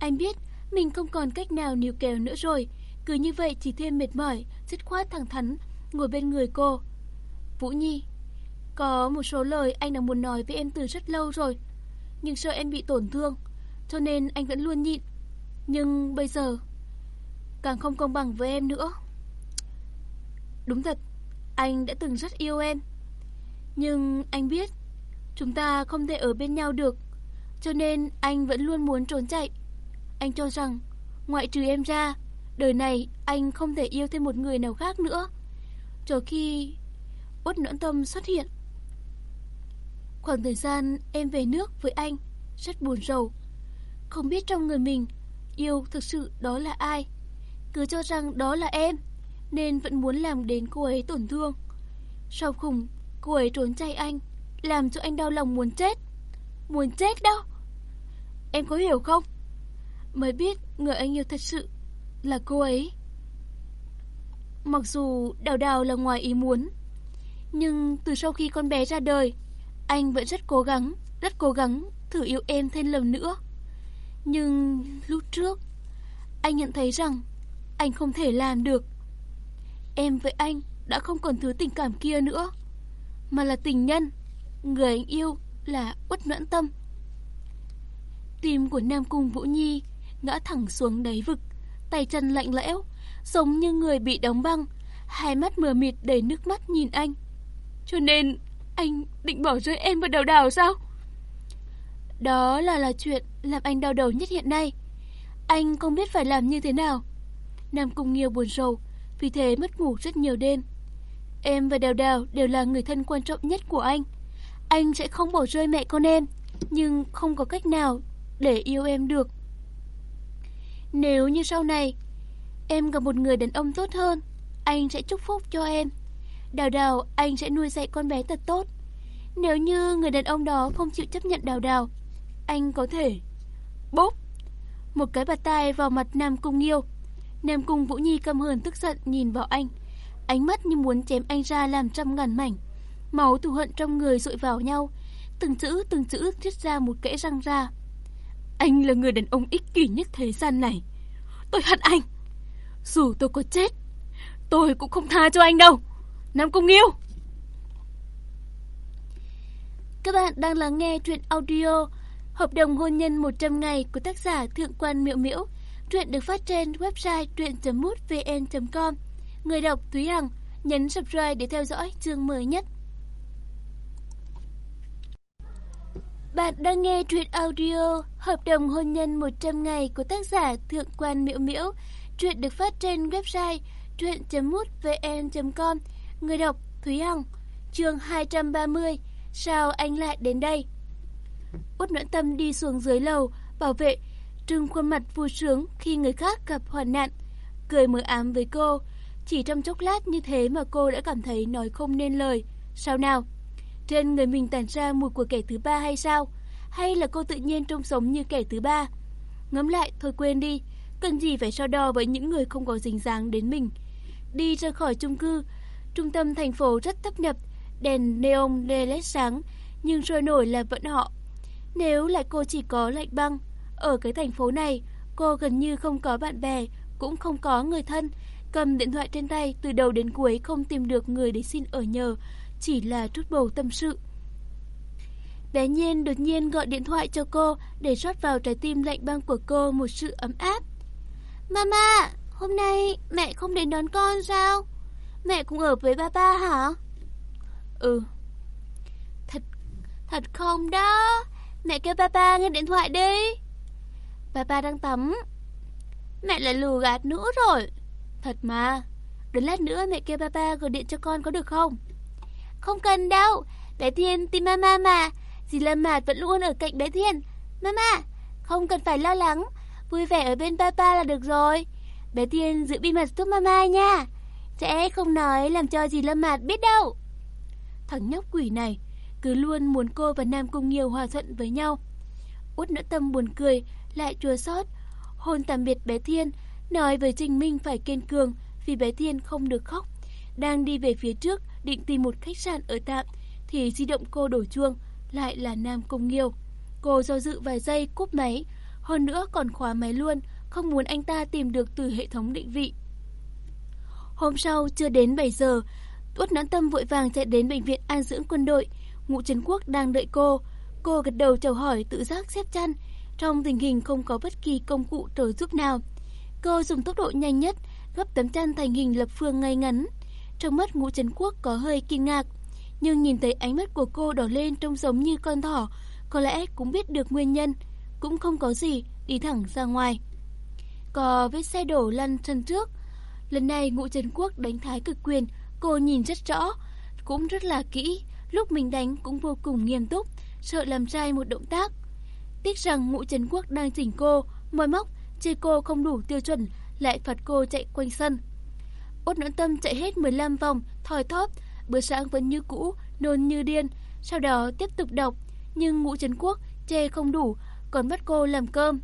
Anh biết mình không còn cách nào níu kéo nữa rồi, cứ như vậy chỉ thêm mệt mỏi, dứt khoát thẳng thắn, ngồi bên người cô. Vũ Nhi, có một số lời anh đã muốn nói với em từ rất lâu rồi, nhưng sợ em bị tổn thương, cho nên anh vẫn luôn nhịn. Nhưng bây giờ, càng không công bằng với em nữa. Đúng thật, anh đã từng rất yêu em. Nhưng anh biết, chúng ta không thể ở bên nhau được, cho nên anh vẫn luôn muốn trốn chạy. Anh cho rằng, ngoại trừ em ra, đời này anh không thể yêu thêm một người nào khác nữa. Cho khi Út Noãn Tâm xuất hiện. Khoảng thời gian em về nước với anh rất buồn rầu. Không biết trong người mình yêu thực sự đó là ai. Cứ cho rằng đó là em nên vẫn muốn làm đến cô ấy tổn thương. Sau khủng cô ấy trốn chạy anh, làm cho anh đau lòng muốn chết. Muốn chết đâu. Em có hiểu không? Mới biết người anh yêu thật sự là cô ấy. Mặc dù đào đào là ngoài ý muốn, nhưng từ sau khi con bé ra đời, anh vẫn rất cố gắng, rất cố gắng thử yêu em thêm lần nữa. Nhưng lúc trước, anh nhận thấy rằng anh không thể làm được. Em với anh đã không còn thứ tình cảm kia nữa, mà là tình nhân, người anh yêu là Uất Noãn Tâm. Tim của Nam Cung Vũ Nhi ngã thẳng xuống đáy vực, tay chân lạnh lẽo, giống như người bị đóng băng, hai mắt mờ mịt đầy nước mắt nhìn anh. Cho nên anh định bỏ rơi em và đào đào sao? Đó là là chuyện làm anh đau đầu nhất hiện nay. Anh không biết phải làm như thế nào. Nam Cung Nghiêu buồn rầu, vì thế mất ngủ rất nhiều đêm. Em và Đào Đào đều là người thân quan trọng nhất của anh. Anh sẽ không bỏ rơi mẹ con em, nhưng không có cách nào để yêu em được. Nếu như sau này em gặp một người đàn ông tốt hơn, anh sẽ chúc phúc cho em. Đào Đào, anh sẽ nuôi dạy con bé thật tốt. Nếu như người đàn ông đó không chịu chấp nhận Đào Đào, anh có thể... Bốp! Một cái bạt tay vào mặt Nam Cung Nghiêu. Nam Cung Vũ Nhi căm hờn tức giận nhìn vào anh. Ánh mắt như muốn chém anh ra làm trăm ngàn mảnh. Máu thù hận trong người dội vào nhau. Từng chữ từng chữ thiết ra một kẽ răng ra. Anh là người đàn ông ích kỷ nhất thế gian này. Tôi hận anh. Dù tôi có chết, tôi cũng không tha cho anh đâu. Nam Cung Nghiêu. Các bạn đang lắng nghe truyện audio Hợp đồng hôn nhân 100 ngày của tác giả Thượng quan Miệu Miễu. Truyện được phát trên website truyện.mútvn.com. Người đọc Thúy Hằng, nhấn subscribe để theo dõi chương mới nhất. Bạn đang nghe truyện audio Hợp đồng hôn nhân 100 ngày của tác giả Thượng quan Miễu Miễu. Truyện được phát trên website truyện.mútvn.com. Người đọc Thúy Hằng, chương 230. Sao anh lại đến đây? Út Noãn Tâm đi xuống dưới lầu, bảo vệ, trưng khuôn mặt vui sướng khi người khác gặp hoàn nạn, cười mờ ám với cô. Chỉ trong chốc lát như thế mà cô đã cảm thấy nói không nên lời. Sao nào? Trên người mình tàn ra mùi của kẻ thứ ba hay sao? Hay là cô tự nhiên trông sống như kẻ thứ ba? Ngắm lại, thôi quên đi. Cần gì phải so đo với những người không có dính dáng đến mình. Đi ra khỏi chung cư, trung tâm thành phố rất tấp nập, đèn neon lê lét sáng, nhưng trôi nổi là vẫn họ nếu lại cô chỉ có lạnh băng, ở cái thành phố này, cô gần như không có bạn bè, cũng không có người thân, cầm điện thoại trên tay từ đầu đến cuối không tìm được người để xin ở nhờ, chỉ là chút bầu tâm sự. Bé Nhiên đột nhiên gọi điện thoại cho cô để rót vào trái tim lạnh băng của cô một sự ấm áp. Mama, hôm nay mẹ không đến đón con sao? Mẹ cũng ở với ba ba hả? Ừ. Thật, thật không đó. Mẹ kêu ba ba nghe điện thoại đi. ba ba đang tắm. Mẹ lại lù gạt nữa rồi. Thật mà. Đến lát nữa mẹ kêu ba ba gọi điện cho con có được không? Không cần đâu. Bé Thiên tìm mama mà. Dì Lâm Mạt vẫn luôn ở cạnh bé Thiên. Mama, không cần phải lo lắng. Vui vẻ ở bên papa là được rồi. Bé Thiên giữ bí mật giúp mama nha. Sẽ không nói làm cho gì Lâm Mạt biết đâu. Thằng nhóc quỷ này cứ luôn muốn cô và Nam Cung Nghiêu hòa thuận với nhau. Út nỡ tâm buồn cười, lại chua xót, hôn tạm biệt bé Thiên, nói với Trình Minh phải kiên cường vì bé Thiên không được khóc. Đang đi về phía trước, định tìm một khách sạn ở tạm, thì di động cô đổ chuông, lại là Nam Cung Nghiêu. Cô do dự vài giây cúp máy, hơn nữa còn khóa máy luôn, không muốn anh ta tìm được từ hệ thống định vị. Hôm sau, chưa đến 7 giờ, Tuất Nãn Tâm vội vàng chạy đến bệnh viện an dưỡng quân đội, Ngụ Trấn Quốc đang đợi cô. Cô gật đầu chào hỏi tự giác xếp chăn, trong tình hình không có bất kỳ công cụ trợ giúp nào. Cô dùng tốc độ nhanh nhất, gấp tấm chăn thành hình lập phương ngay ngắn. Trong mắt ngũ Trấn Quốc có hơi kinh ngạc, nhưng nhìn thấy ánh mắt của cô đỏ lên trông giống như con thỏ, có lẽ cũng biết được nguyên nhân, cũng không có gì, đi thẳng ra ngoài. Có vết xe đổ lăn chân trước. Lần này ngũ Trấn Quốc đánh thái cực quyền, cô nhìn rất rõ, cũng rất là kỹ, lúc mình đánh cũng vô cùng nghiêm túc, sợ làm sai một động tác. Tiếc rằng ngũ Trấn Quốc đang chỉnh cô, môi móc, chê cô không đủ tiêu chuẩn, lại phạt cô chạy quanh sân. Út nỗi tâm chạy hết 15 vòng, thòi thóp, bữa sáng vẫn như cũ, nôn như điên, sau đó tiếp tục đọc, nhưng ngũ Trấn Quốc chê không đủ, còn bắt cô làm cơm.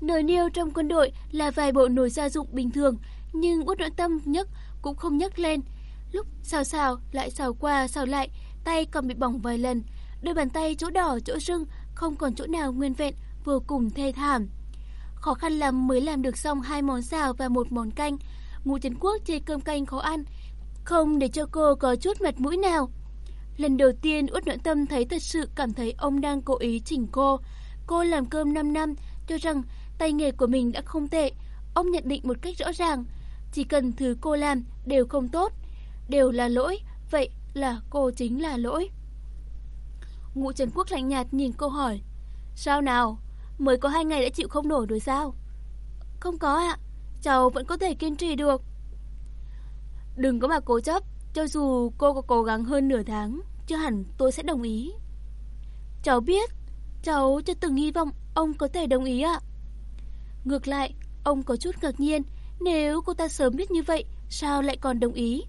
Nồi niêu trong quân đội là vài bộ nồi gia dụng bình thường, nhưng út nỗi tâm nhấc cũng không nhấc lên. Lúc xào xào, lại xào qua, xào lại, tay còn bị bỏng vài lần. Đôi bàn tay chỗ đỏ, chỗ sưng, không còn chỗ nào nguyên vẹn, vô cùng thê thảm. Khó khăn lắm mới làm được xong hai món xào và một món canh. Ngũ Trấn Quốc chê cơm canh khó ăn, không để cho cô có chút mặt mũi nào. Lần đầu tiên Út Noãn Tâm thấy thật sự cảm thấy ông đang cố ý chỉnh cô. Cô làm cơm 5 năm, cho rằng tay nghề của mình đã không tệ. Ông nhận định một cách rõ ràng, chỉ cần thứ cô làm đều không tốt, đều là lỗi, vậy là cô chính là lỗi. Ngụ Trần Quốc lạnh nhạt nhìn cô hỏi, sao nào, mới có hai ngày đã chịu không nổi rồi sao? Không có ạ, cháu vẫn có thể kiên trì được. Đừng có mà cố chấp, cho dù cô có cố gắng hơn nửa tháng, chưa hẳn tôi sẽ đồng ý. Cháu biết, cháu chưa từng hy vọng ông có thể đồng ý ạ. Ngược lại, ông có chút ngạc nhiên, nếu cô ta sớm biết như vậy, sao lại còn đồng ý?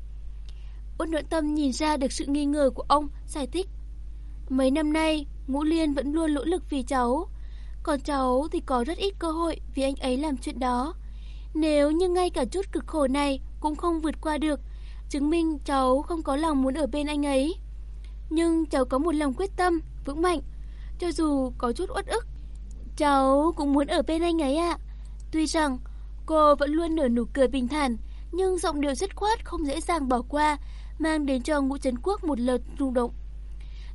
Ôn nội tâm nhìn ra được sự nghi ngờ của ông, giải thích. Mấy năm nay, Ngũ Liên vẫn luôn nỗ lực vì cháu. Còn cháu thì có rất ít cơ hội vì anh ấy làm chuyện đó. Nếu như ngay cả chút cực khổ này cũng không vượt qua được, chứng minh cháu không có lòng muốn ở bên anh ấy. Nhưng cháu có một lòng quyết tâm, vững mạnh. Cho dù có chút uất ức, cháu cũng muốn ở bên anh ấy ạ. Tuy rằng cô vẫn luôn nở nụ cười bình thản, nhưng giọng điệu dứt khoát không dễ dàng bỏ qua, mang đến cho Ngũ Trấn Quốc một lượt rung động.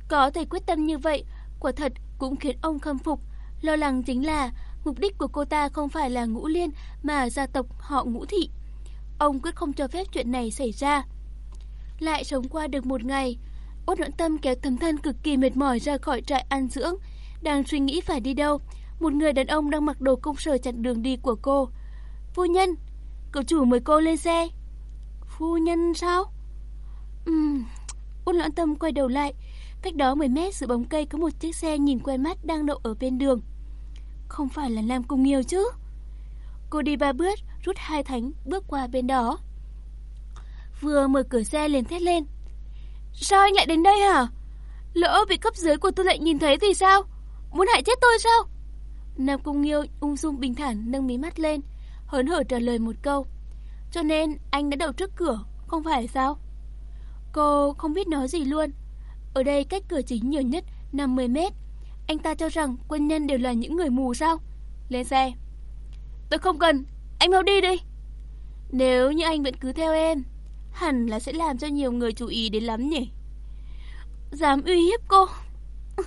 Có thể quyết tâm như vậy, quả thật cũng khiến ông khâm phục. Lo lắng chính là mục đích của cô ta không phải là Ngũ Liên mà gia tộc họ Ngũ Thị. Ông quyết không cho phép chuyện này xảy ra. Lại sống qua được một ngày, Út Noãn Tâm kéo thấm thân cực kỳ mệt mỏi ra khỏi trại ăn dưỡng, đang suy nghĩ phải đi đâu. Một người đàn ông đang mặc đồ công sở chặn đường đi của cô. Phu nhân, cậu chủ mời cô lên xe. Phu nhân sao? Ừm, Út Noãn Tâm quay đầu lại, Cách đó 10 mét giữa bóng cây có một chiếc xe nhìn quen mắt đang đậu ở bên đường. Không phải là Lam Cung Nghiêu chứ? Cô đi ba bước, rút hai thánh, bước qua bên đó. Vừa mở cửa xe liền thét lên. Sao anh lại đến đây hả? Lỡ bị cấp dưới của tôi lại nhìn thấy thì sao? Muốn hại chết tôi sao? Nam Cung Nghiêu ung dung bình thản nâng mí mắt lên, hớn hở trả lời một câu. Cho nên anh đã đậu trước cửa, không phải sao? Cô không biết nói gì luôn, ở đây cách cửa chính nhiều nhất 50 mét. Anh ta cho rằng quân nhân đều là những người mù sao? Lên xe. Tôi không cần, anh mau đi đi. Nếu như anh vẫn cứ theo em, hẳn là sẽ làm cho nhiều người chú ý đến lắm nhỉ. Dám uy hiếp cô.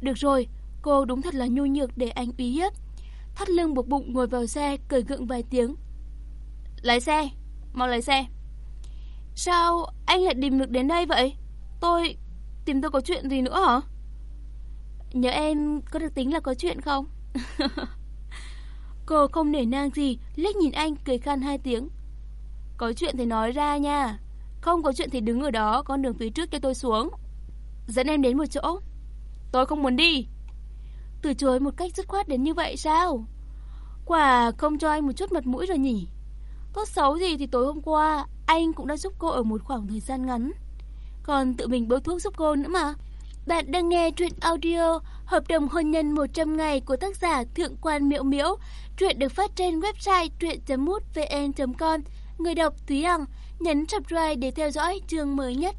Được rồi, cô đúng thật là nhu nhược để anh uy hiếp. Thắt lưng buộc bụng ngồi vào xe, cười gượng vài tiếng. Lái xe, mau lái xe. Sao anh lại tìm được đến đây vậy? Tôi Tìm tôi có chuyện gì nữa hả? Nhớ em có được tính là có chuyện không? Cô không nể nang gì, liếc nhìn anh cười khan hai tiếng. Có chuyện thì nói ra nha. Không có chuyện thì đứng ở đó, con đường phía trước cho tôi xuống. Dẫn em đến một chỗ. Tôi không muốn đi. Từ chối một cách dứt khoát đến như vậy sao? Quả không cho anh một chút mặt mũi rồi nhỉ? Tốt xấu gì thì tối hôm qua, anh cũng đã giúp cô ở một khoảng thời gian ngắn còn tự mình bôi thuốc giúp cô nữa mà. Bạn đang nghe truyện audio Hợp đồng hôn nhân 100 ngày của tác giả Thượng quan Miễu Miễu. Truyện được phát trên website truyện.mútvn.com. Người đọc Thúy Hằng nhấn subscribe để theo dõi chương mới nhất.